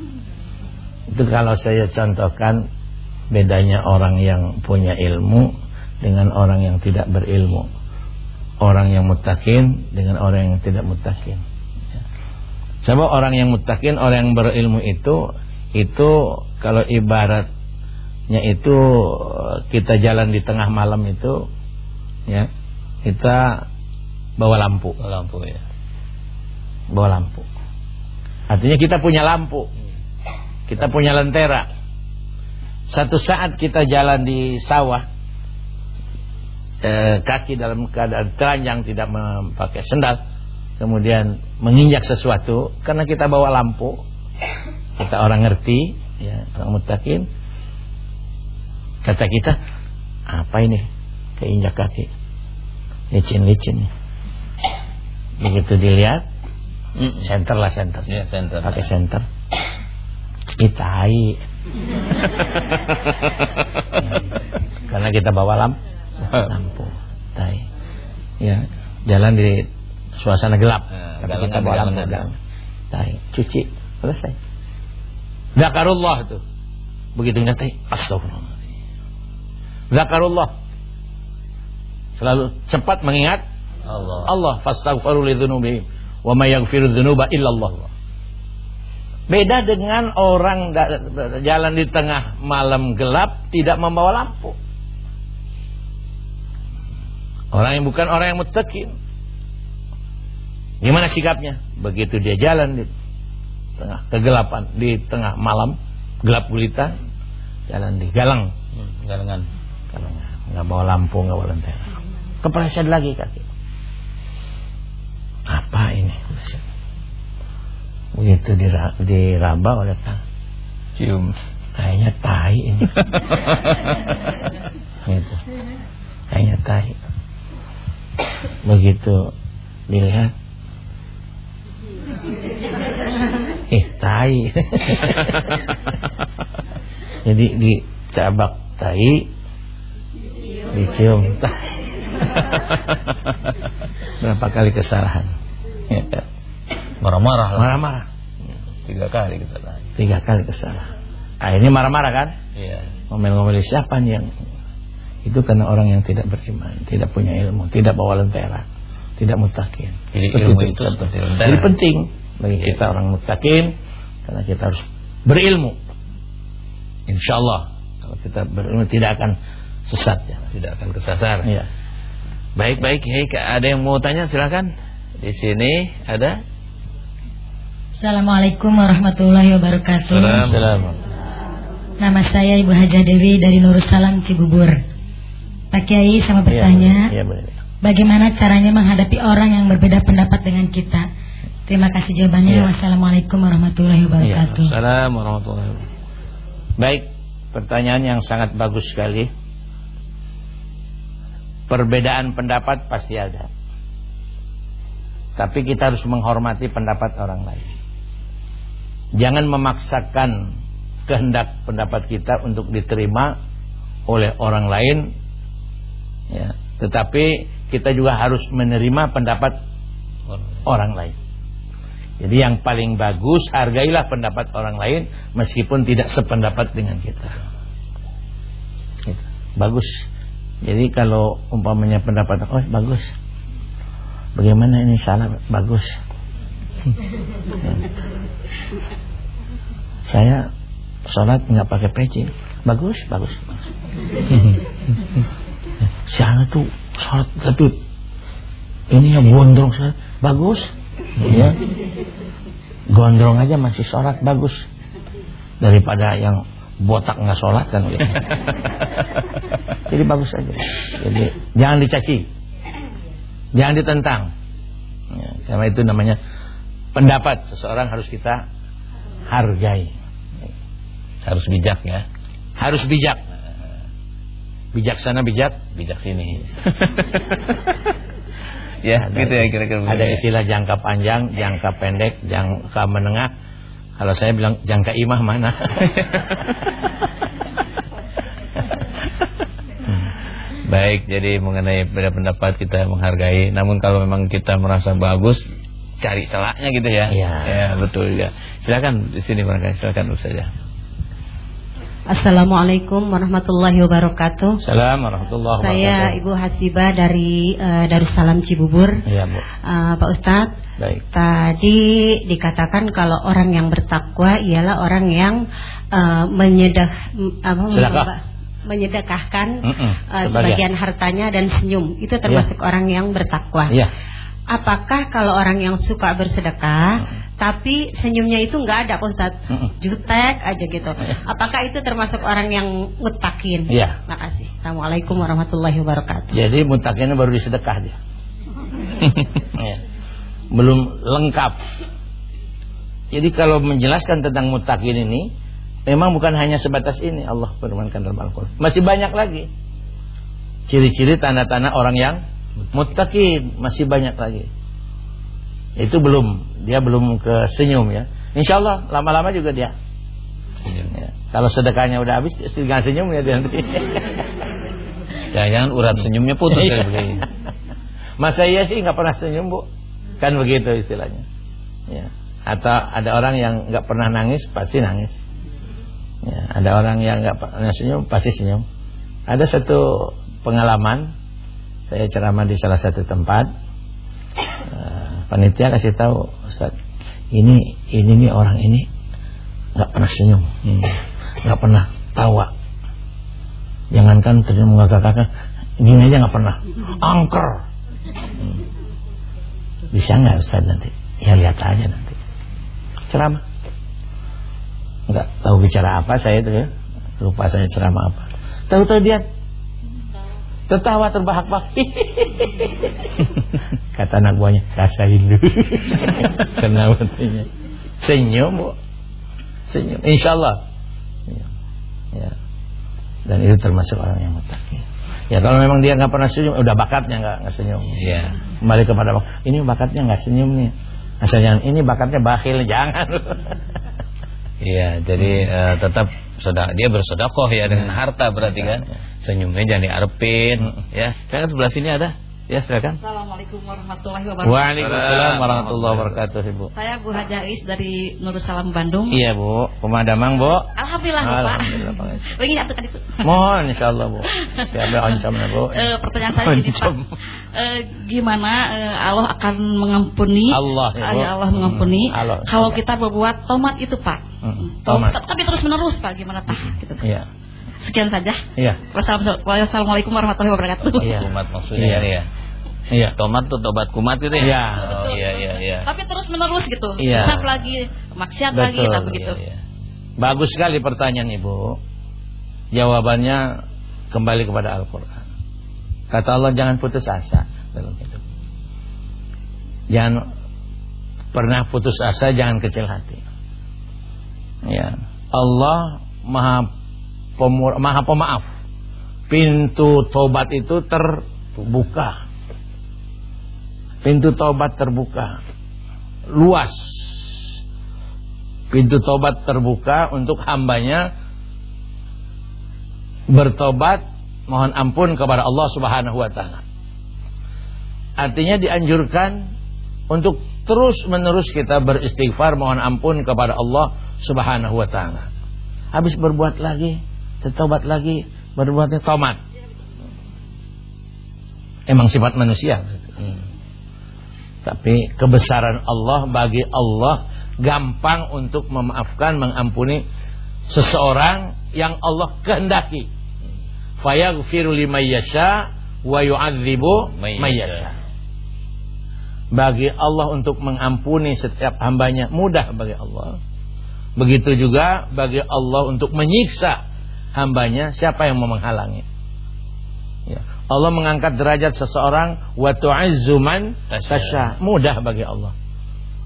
Speaker 2: itu kalau saya contohkan bedanya orang yang punya ilmu dengan orang yang tidak berilmu. Orang yang mutakin dengan orang yang tidak mutakin Sebab orang yang mutakin, orang yang berilmu itu itu kalau ibaratnya itu kita jalan di tengah malam itu ya kita bawa lampu,
Speaker 1: bawa lampu ya.
Speaker 2: Bawa lampu. Artinya kita punya lampu. Kita punya lentera. Satu saat kita jalan di sawah eh, kaki dalam keadaan telanjang tidak memakai sendal kemudian menginjak sesuatu karena kita bawa lampu kita orang ngerti ya orang mutakin kata kita apa ini? Keinjak kaki. Licin-licin. Begitu dilihat center lah center
Speaker 1: ya, center
Speaker 2: pakai ya. center itai karena kita bawa lampu lampu tai. Ya jalan di suasana gelap.
Speaker 1: Nah, Tapi kita bawa lampu terang.
Speaker 2: cuci, selesai. Zakarullah itu. Begitu nyatai, astagfirullah. Zakarullah. Selalu cepat mengingat Allah. Allah fastaghfiru lidzunubihim wa may yaghfiru dzunuba illallah. Beda dengan orang jalan di tengah malam gelap tidak membawa lampu. Orang yang bukan orang yang muttaqin Gimana sikapnya? Begitu dia jalan di tengah kegelapan, di tengah malam, gelap gulita, jalan di galang,
Speaker 1: hmm, galangan,
Speaker 2: galangan, nggak bawa lampu, nggak bawa lentera. Kepleset lagi kaki. Apa ini? Begitu diraba oleh tang.
Speaker 1: Cium.
Speaker 2: Kayaknya tai ini. gitu. Kayaknya tai. Begitu dilihat eh tai. Jadi dicabak tai dicium tai. Berapa kali kesalahan?
Speaker 1: Marah-marah
Speaker 2: marah-marah.
Speaker 1: Tiga kali kesalahan.
Speaker 2: Tiga kali kesalahan. Nah, ini marah-marah kan?
Speaker 1: Iya.
Speaker 2: Ngomel-ngomel siapa nih yang itu karena orang yang tidak beriman, tidak punya ilmu, tidak bawa lentera, tidak mutakin.
Speaker 1: Jadi
Speaker 2: Seperti
Speaker 1: ilmu itu
Speaker 2: contoh.
Speaker 1: seperti.
Speaker 2: Jadi penting bagi
Speaker 1: Iya.
Speaker 2: kita orang mutakin karena kita harus berilmu. Insya Allah kalau kita berilmu tidak akan sesat ya.
Speaker 1: Tidak akan kesasar.
Speaker 2: Iya.
Speaker 1: Baik, baik. Hei, ada yang mau tanya silakan. Di sini ada.
Speaker 3: Assalamualaikum warahmatullahi wabarakatuh.
Speaker 1: Salam.
Speaker 2: Assalamualaikum.
Speaker 3: Nama saya Ibu Haja Dewi dari Nursalam Cibubur. Pak Kiai sama bertanya,
Speaker 2: Iya, boleh.
Speaker 3: Bagaimana caranya menghadapi orang yang berbeda pendapat dengan kita? Terima kasih jawabannya.
Speaker 2: Iya.
Speaker 3: Wassalamualaikum warahmatullahi
Speaker 2: Iya.
Speaker 3: wabarakatuh.
Speaker 1: Salam warahmatullahi wabarakatuh.
Speaker 2: Baik, pertanyaan yang sangat bagus sekali. Perbedaan pendapat pasti ada. Tapi kita harus menghormati pendapat orang lain. Jangan memaksakan kehendak pendapat kita untuk diterima oleh orang lain. Ya, tetapi kita juga harus menerima pendapat orang lain. Jadi yang paling bagus hargailah pendapat orang lain meskipun tidak sependapat dengan kita. Gitu. Bagus. Jadi kalau umpamanya pendapat oh bagus. Bagaimana ini salah bagus. Ya. Saya sholat nggak pakai peci. Bagus, bagus, bagus. Saya tuh sholat tapi ini yang gondrong sholat bagus. Ya. Gondrong aja masih sholat bagus daripada yang botak nggak sholat kan. ya. Jadi bagus aja. Jadi jangan dicaci, jangan ditentang. Ya, karena itu namanya pendapat seseorang harus kita hargai,
Speaker 1: Harus bijak ya.
Speaker 2: harus bijak. Bijaksana bijak.
Speaker 1: Bijak sini. ya,
Speaker 2: Ada
Speaker 1: gitu ya kira-kira.
Speaker 2: Ada istilah jangka panjang, jangka pendek, jangka menengah. Kalau saya bilang jangka imah mana?
Speaker 1: Baik, jadi mengenai beda pendapat kita menghargai. Namun kalau memang kita merasa bagus, cari salahnya gitu ya.
Speaker 2: Iya.
Speaker 1: Ya, betul ya. Silakan di sini barangkali silakan Ustaz ya.
Speaker 3: Assalamualaikum warahmatullahi wabarakatuh.
Speaker 2: Salam warahmatullahi
Speaker 3: Saya
Speaker 2: wabarakatuh.
Speaker 3: Ibu Hasiba dari eh, Darussalam Cibubur.
Speaker 2: Iya, Bu.
Speaker 3: Eh, Pak Ustadz,
Speaker 2: Baik.
Speaker 3: Tadi dikatakan kalau orang yang bertakwa ialah orang yang uh, menyedah m- apa, menyedekahkan
Speaker 2: Mm-mm,
Speaker 3: uh,
Speaker 2: sebagian.
Speaker 3: hartanya dan senyum. Itu termasuk orang yang bertakwa.
Speaker 2: Iya.
Speaker 3: Apakah kalau orang yang suka bersedekah tapi senyumnya itu nggak ada Pak Ustadz?
Speaker 2: Mm-mm.
Speaker 3: Jutek aja gitu. Apakah itu termasuk orang yang mutakin?
Speaker 2: Iya.
Speaker 3: Makasih. Assalamualaikum warahmatullahi wabarakatuh.
Speaker 2: Jadi mutakinnya baru disedekah dia. Iya. Belum lengkap. Jadi kalau menjelaskan tentang mutakin ini memang bukan hanya sebatas ini Allah firmankan dalam Al-Qur'an. Masih banyak lagi. Ciri-ciri tanda-tanda orang yang mutakin masih banyak lagi. Itu belum dia belum ke senyum ya. Insya Allah lama-lama juga dia. Ya. Kalau sedekahnya udah habis tinggal senyum ya dia nanti.
Speaker 1: Jangan-jangan urat senyumnya putus
Speaker 2: Iya.
Speaker 1: kayak begini.
Speaker 2: Masa iya sih nggak pernah senyum bu? Kan begitu istilahnya. Ya. Atau ada orang yang nggak pernah nangis pasti nangis. Ya. Ada orang yang nggak pernah senyum pasti senyum. Ada satu pengalaman saya ceramah di salah satu tempat. Eh, panitia kasih tahu Ustaz, ini ini nih orang ini nggak pernah senyum,
Speaker 1: Hmm.
Speaker 2: nggak pernah tawa. Jangankan ternyata ngakak-ngakak, gini aja nggak pernah. Angker. Hmm. Bisa nggak Ustaz nanti? Ya lihat aja nanti. Ceramah. Nggak tahu bicara apa saya itu ya. Lupa saya ceramah apa. Tahu-tahu dia tertawa terbahak-bahak. Kata anak buahnya, rasain dulu. Kenapa katanya? Senyum, Bu. Senyum. Insya Allah. Ya. ya. Dan itu termasuk orang yang mutakin. Ya kalau memang dia nggak pernah senyum, udah bakatnya nggak nggak senyum.
Speaker 1: Iya.
Speaker 2: Kembali kepada ini bakatnya nggak senyum nih. Asal jangan ini bakatnya bakhil jangan.
Speaker 1: Iya, jadi eh, tetap sedang dia bersedekah ya dengan harta berarti kan. Senyumnya jangan diarepin
Speaker 2: Hmm.
Speaker 1: ya. Kan sebelah sini ada
Speaker 2: Ya silakan.
Speaker 4: Assalamualaikum warahmatullahi wabarakatuh.
Speaker 2: Waalaikumsalam warahmatullahi wabarakatuh Ibu.
Speaker 4: Saya Bu Hajais dari Nursalam Bandung.
Speaker 2: Iya Bu, Pemadamang Bu.
Speaker 4: Alhamdulillah, Pak.
Speaker 2: Alhamdulillah Pak.
Speaker 4: Wingi atuh kan itu.
Speaker 2: Mohon insyaallah Bu. Siapa oncomnya Bu?
Speaker 4: Eh, pertanyaan saya ini Pak. Eh, gimana eh, Allah akan mengampuni
Speaker 2: Allah, ya, Bu.
Speaker 4: Allah mengampuni
Speaker 2: Hmm, Allah.
Speaker 4: kalau kita berbuat tomat itu Pak.
Speaker 2: Hmm,
Speaker 4: Tom-
Speaker 2: tomat.
Speaker 4: Tapi terus menerus Pak gimana Pak gitu.
Speaker 2: Iya.
Speaker 4: Sekian saja.
Speaker 2: Iya.
Speaker 4: Wassalamu- Wassalamualaikum warahmatullahi wabarakatuh.
Speaker 2: Iya.
Speaker 1: Kumat maksudnya
Speaker 2: Iya.
Speaker 1: ya.
Speaker 2: Iya.
Speaker 1: Tomat tuh tobat kumat gitu ya.
Speaker 2: Iya.
Speaker 1: Oh iya iya iya.
Speaker 4: Tapi terus menerus gitu.
Speaker 2: Iya.
Speaker 4: Sap lagi, maksiat lagi,
Speaker 2: Betul,
Speaker 4: tak begitu.
Speaker 1: Iya, iya.
Speaker 2: Bagus sekali pertanyaan Ibu. Jawabannya kembali kepada Al-Qur'an. Kata Allah jangan putus asa dalam hidup. Jangan pernah putus asa, jangan kecil hati. Ya. Allah Maha pemur, Maha Pemaaf. Pintu tobat itu terbuka. Pintu tobat terbuka. Luas. Pintu tobat terbuka untuk hambanya bertobat mohon ampun kepada Allah Subhanahu wa taala. Artinya dianjurkan untuk terus menerus kita beristighfar mohon ampun kepada Allah Subhanahu wa taala. Habis berbuat lagi, tertobat lagi, berbuatnya tomat. Emang sifat manusia.
Speaker 1: Hmm.
Speaker 2: Tapi kebesaran Allah bagi Allah gampang untuk memaafkan, mengampuni seseorang yang Allah kehendaki. Fayaghfiru liman yasha wa yu'adzibu
Speaker 1: yasha.
Speaker 2: Bagi Allah untuk mengampuni setiap hambanya mudah bagi Allah. Begitu juga bagi Allah untuk menyiksa hambanya siapa yang mau menghalangi. Ya. Allah mengangkat derajat seseorang wa tu'izzu man
Speaker 1: Tasya.
Speaker 2: Mudah bagi Allah.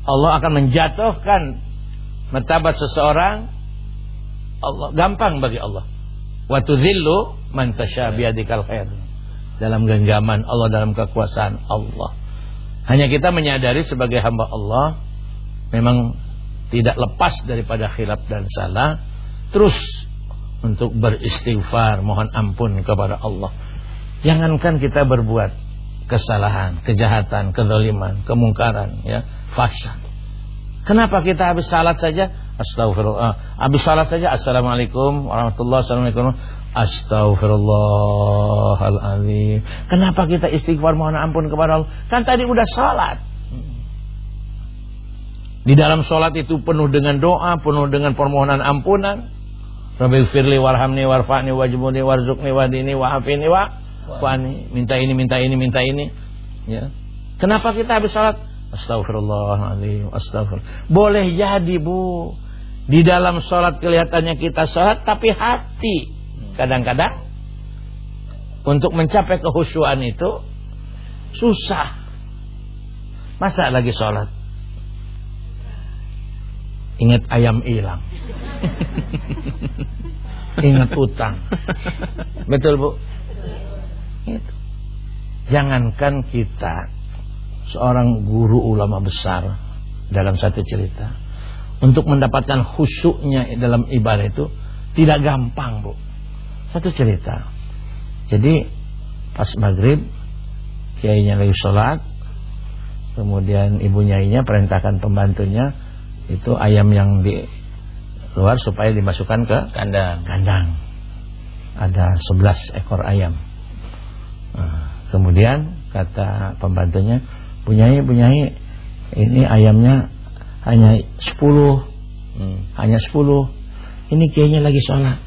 Speaker 2: Allah akan menjatuhkan martabat seseorang Allah gampang bagi Allah. Wa tudhillu man tasya biadikal khair. Dalam genggaman Allah dalam kekuasaan Allah. Hanya kita menyadari sebagai hamba Allah memang tidak lepas daripada khilaf dan salah terus untuk beristighfar mohon ampun kepada Allah. Jangankan kita berbuat kesalahan, kejahatan, kedoliman, kemungkaran, ya, fahsya. Kenapa kita habis salat saja? Astagfirullah Habis salat saja Assalamualaikum warahmatullahi wabarakatuh. Astagfirullahaladzim Kenapa kita istighfar mohon ampun kepada Allah? Kan tadi udah salat. Di dalam salat itu penuh dengan doa Penuh dengan permohonan ampunan Rabbi firli warhamni warfa'ni wajibuni warzukni wadini wa'afini wa wa'ani. Minta ini, minta ini, minta ini. Ya. Kenapa kita habis salat? Astagfirullahaladzim Astagfirullah Boleh jadi bu. Di dalam sholat kelihatannya kita sholat Tapi hati. Kadang-kadang Untuk mencapai kehusuan itu Susah. Masa lagi sholat Ingat ayam hilang Ingat utang. Betul bu? Itu. Jangankan kita seorang guru ulama besar dalam satu cerita untuk mendapatkan khusyuknya dalam ibadah itu tidak gampang bu. Satu cerita. Jadi pas maghrib kiainya lagi sholat kemudian ibu nyainya perintahkan pembantunya itu ayam yang di luar supaya dimasukkan ke
Speaker 1: Kandang.
Speaker 2: kandang. Ada 11 ekor ayam. Nah, kemudian kata pembantunya punyai punyai ini ayamnya hanya 10
Speaker 1: Hmm.
Speaker 2: hanya 10 ini kayaknya lagi sholat.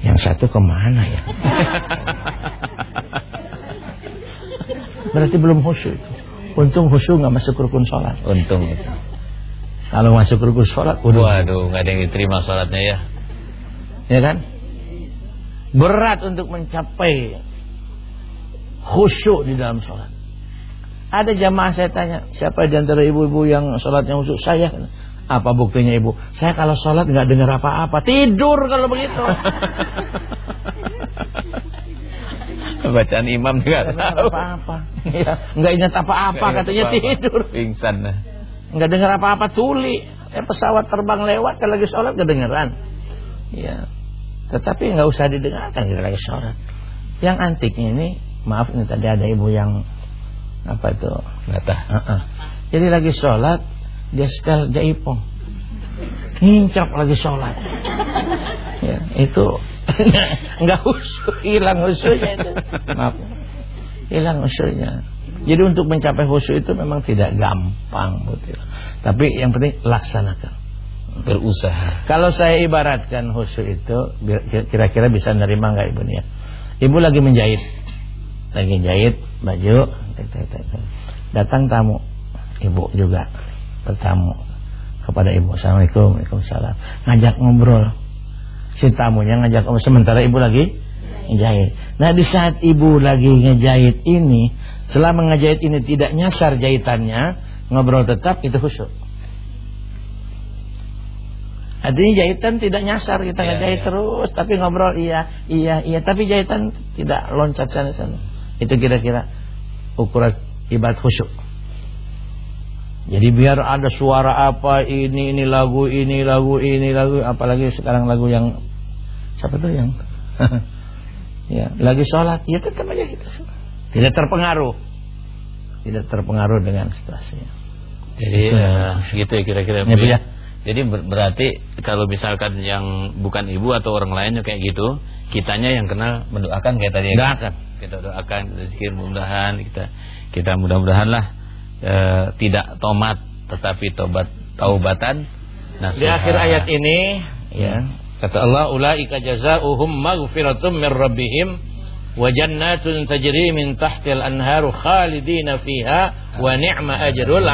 Speaker 2: Yang satu ke mana ya? Berarti belum khusyuk itu. Untung khusyuk nggak masuk rukun sholat.
Speaker 1: Untung itu.
Speaker 2: Kalau masuk rukun sholat udah
Speaker 1: Waduh, nggak ada yang diterima sholatnya ya.
Speaker 2: ya kan? Berat untuk mencapai khusyuk di dalam sholat. Ada jamaah saya tanya siapa di antara ibu-ibu yang sholatnya khusyuk? Saya. Apa buktinya ibu? Saya kalau sholat nggak dengar apa-apa. Tidur kalau begitu.
Speaker 1: Bacaan imam juga
Speaker 2: nggak
Speaker 1: tahu.
Speaker 2: apa-apa. Ya, nggak ingat apa-apa katanya tidur.
Speaker 1: Pingsan.
Speaker 2: Nggak dengar apa-apa tuli ya, pesawat terbang lewat kalau lagi sholat kedengeran ya tetapi nggak usah didengarkan kita lagi sholat yang antiknya ini maaf ini tadi ada ibu yang apa itu?
Speaker 1: Latah.
Speaker 2: Uh-uh. Jadi lagi sholat dia setel jaipong. Ngincap lagi sholat. ya, itu nggak khusyuk, hilang itu. Maaf. Hilang khusyuknya. Jadi untuk mencapai khusyuk itu memang tidak gampang, betul. Tapi yang penting laksanakan.
Speaker 1: Berusaha.
Speaker 2: Kalau saya ibaratkan khusyuk itu kira-kira bisa nerima nggak ibu nih ya? Ibu lagi menjahit, lagi jahit baju, datang tamu, ibu juga bertamu kepada ibu. Assalamualaikum, waalaikumsalam. Ngajak ngobrol, si tamunya ngajak ngobrol sementara ibu lagi ngejahit. Nah di saat ibu lagi ngejahit ini, selama ngejahit ini tidak nyasar jahitannya, ngobrol tetap itu khusyuk. Artinya jahitan tidak nyasar kita ya, ngejahit ya. terus tapi ngobrol iya iya iya tapi jahitan tidak loncat sana sana. Itu kira-kira ukuran ibadat khusyuk. Jadi biar ada suara apa ini ini lagu ini lagu ini lagu apalagi sekarang lagu yang siapa tuh yang ya lagi sholat ya tetap aja kita tidak terpengaruh tidak terpengaruh dengan situasinya.
Speaker 1: Jadi uh, gitu ya kira-kira. Ya, ya. Jadi ber berarti kalau misalkan yang bukan ibu atau orang lainnya kayak gitu, kitanya yang kenal mendoakan kayak tadi.
Speaker 2: Doakan.
Speaker 1: Kita doakan, zikir mudah-mudahan kita kita mudah-mudahan lah e, tidak tomat tetapi tobat taubatan.
Speaker 2: Nasuha. Di akhir ayat ini ya kata Allah ulaika jazaohum maghfiratum mir rabbihim wa jannatun tajri min tahtil anharu khalidina fiha wa ni'ma ajrul.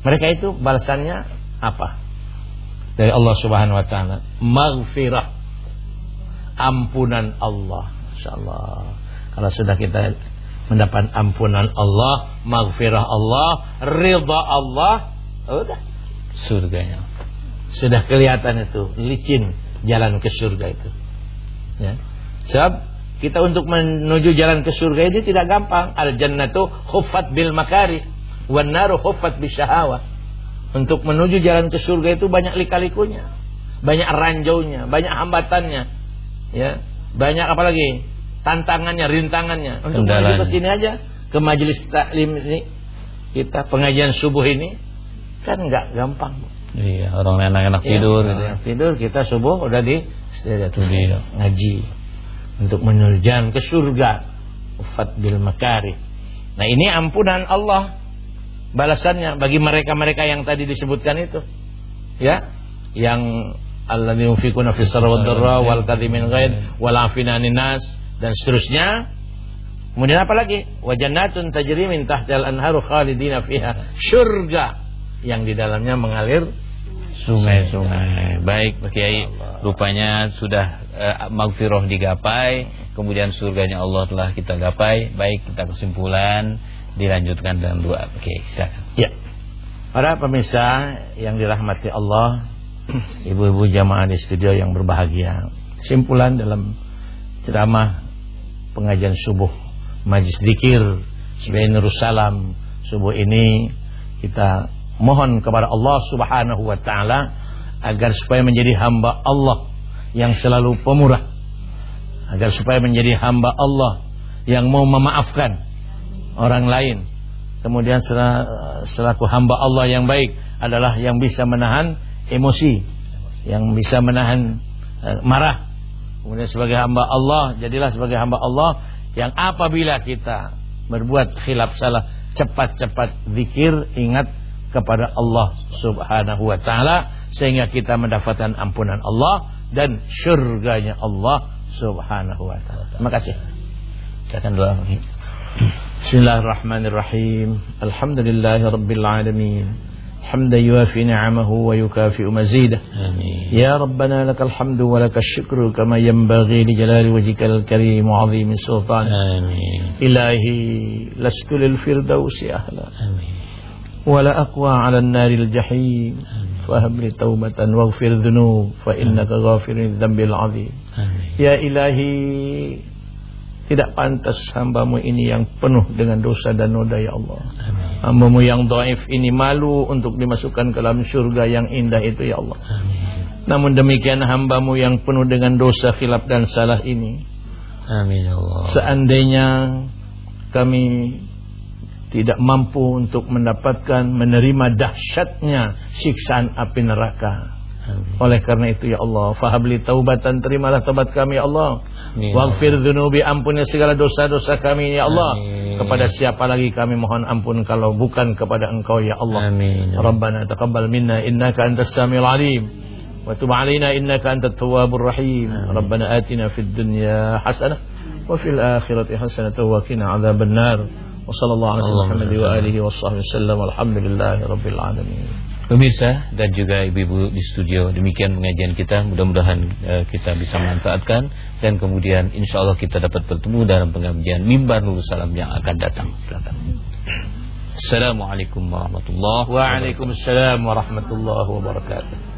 Speaker 2: Mereka itu balasannya apa? Dari Allah Subhanahu wa taala, maghfirah. Ampunan Allah. Insyaallah. Kalau sudah kita mendapat ampunan Allah, maghfirah Allah, ridha Allah, udah surganya. Sudah kelihatan itu, licin jalan ke surga itu. Ya. Sebab kita untuk menuju jalan ke surga ini tidak gampang. Al jannatu khuffat bil makari wan naru khuffat bisyahawah. Untuk menuju jalan ke surga itu banyak lika-likunya, banyak ranjaunya, banyak hambatannya. Ya, banyak apa lagi? Tantangannya, rintangannya. Untuk menuju ke sini aja ke majelis taklim ini kita pengajian subuh ini kan nggak gampang.
Speaker 1: Iya, orang enak-enak ya, tidur gitu ya.
Speaker 2: Tidur kita subuh udah di iya. ngaji untuk jalan ke surga. Ufat bil makari. Nah, ini ampunan Allah balasannya bagi mereka-mereka yang tadi disebutkan itu. Ya, yang alladzina yunfikuna fis sarra wad dharra wal kadhimin ghaid wal afina nas dan seterusnya. Kemudian apa lagi? Wa jannatun tajri min anharu khalidina fiha. Surga yang di dalamnya mengalir
Speaker 1: sungai-sungai. Baik, Pak Kiai, rupanya sudah uh, magfirah digapai, kemudian surganya Allah telah kita gapai. Baik, kita kesimpulan dilanjutkan dengan doa. Oke, silakan.
Speaker 2: Ya. Para pemirsa yang dirahmati Allah, ibu-ibu jamaah di studio yang berbahagia. Simpulan dalam ceramah pengajian subuh majlis zikir sebagai Salam subuh ini kita mohon kepada Allah Subhanahu wa taala agar supaya menjadi hamba Allah yang selalu pemurah agar supaya menjadi hamba Allah yang mau memaafkan orang lain. Kemudian selaku hamba Allah yang baik adalah yang bisa menahan emosi, yang bisa menahan uh, marah. Kemudian sebagai hamba Allah, jadilah sebagai hamba Allah yang apabila kita berbuat khilaf salah, cepat-cepat zikir, ingat kepada Allah Subhanahu wa taala sehingga kita mendapatkan ampunan Allah dan surganya Allah Subhanahu wa taala. Terima kasih. Kita akan doa. بسم الله الرحمن الرحيم الحمد لله رب العالمين حمدا يوافي نعمه ويكافئ مزيده آمين يا ربنا لك الحمد ولك الشكر كما ينبغي لجلال وجهك الكريم وعظيم سلطان آمين إلهي لست للفردوس أهلا آمين ولا أقوى على النار الجحيم فهب لي توبة واغفر الذنوب فإنك غافر الذنب العظيم آمين يا إلهي Tidak pantas hambamu ini yang penuh dengan dosa dan noda ya Allah Amin. Hambamu yang doif ini malu untuk dimasukkan ke dalam surga yang indah itu ya Allah Amin. Namun demikian hambamu yang penuh dengan dosa khilaf dan salah ini
Speaker 1: Amin ya Allah
Speaker 2: Seandainya kami tidak mampu untuk mendapatkan menerima dahsyatnya siksaan api neraka. Oleh karena itu ya Allah, fahabli taubatan terimalah taubat kami ya Allah. Waghfir dzunubi ampuni segala dosa-dosa kami ya Allah.
Speaker 1: Amin.
Speaker 2: Kepada siapa lagi kami mohon ampun kalau bukan kepada Engkau ya Allah.
Speaker 1: Amin.
Speaker 2: Rabbana taqabbal minna innaka antas samiul alim. Wa tub alaina innaka antat tawwabur rahim. Rabbana atina fid dunya hasanah wa fil akhirati hasanah wa qina adzabannar. Wa sallallahu ala Muhammad wa alihi wasallam. Alamin.
Speaker 1: Pemirsa dan juga ibu-ibu di studio Demikian pengajian kita Mudah-mudahan eh, kita bisa manfaatkan Dan kemudian insya Allah kita dapat bertemu Dalam pengajian Mimbar Nurul Salam yang akan datang Silakan Assalamualaikum warahmatullahi wabarakatuh
Speaker 2: Waalaikumsalam warahmatullahi wabarakatuh.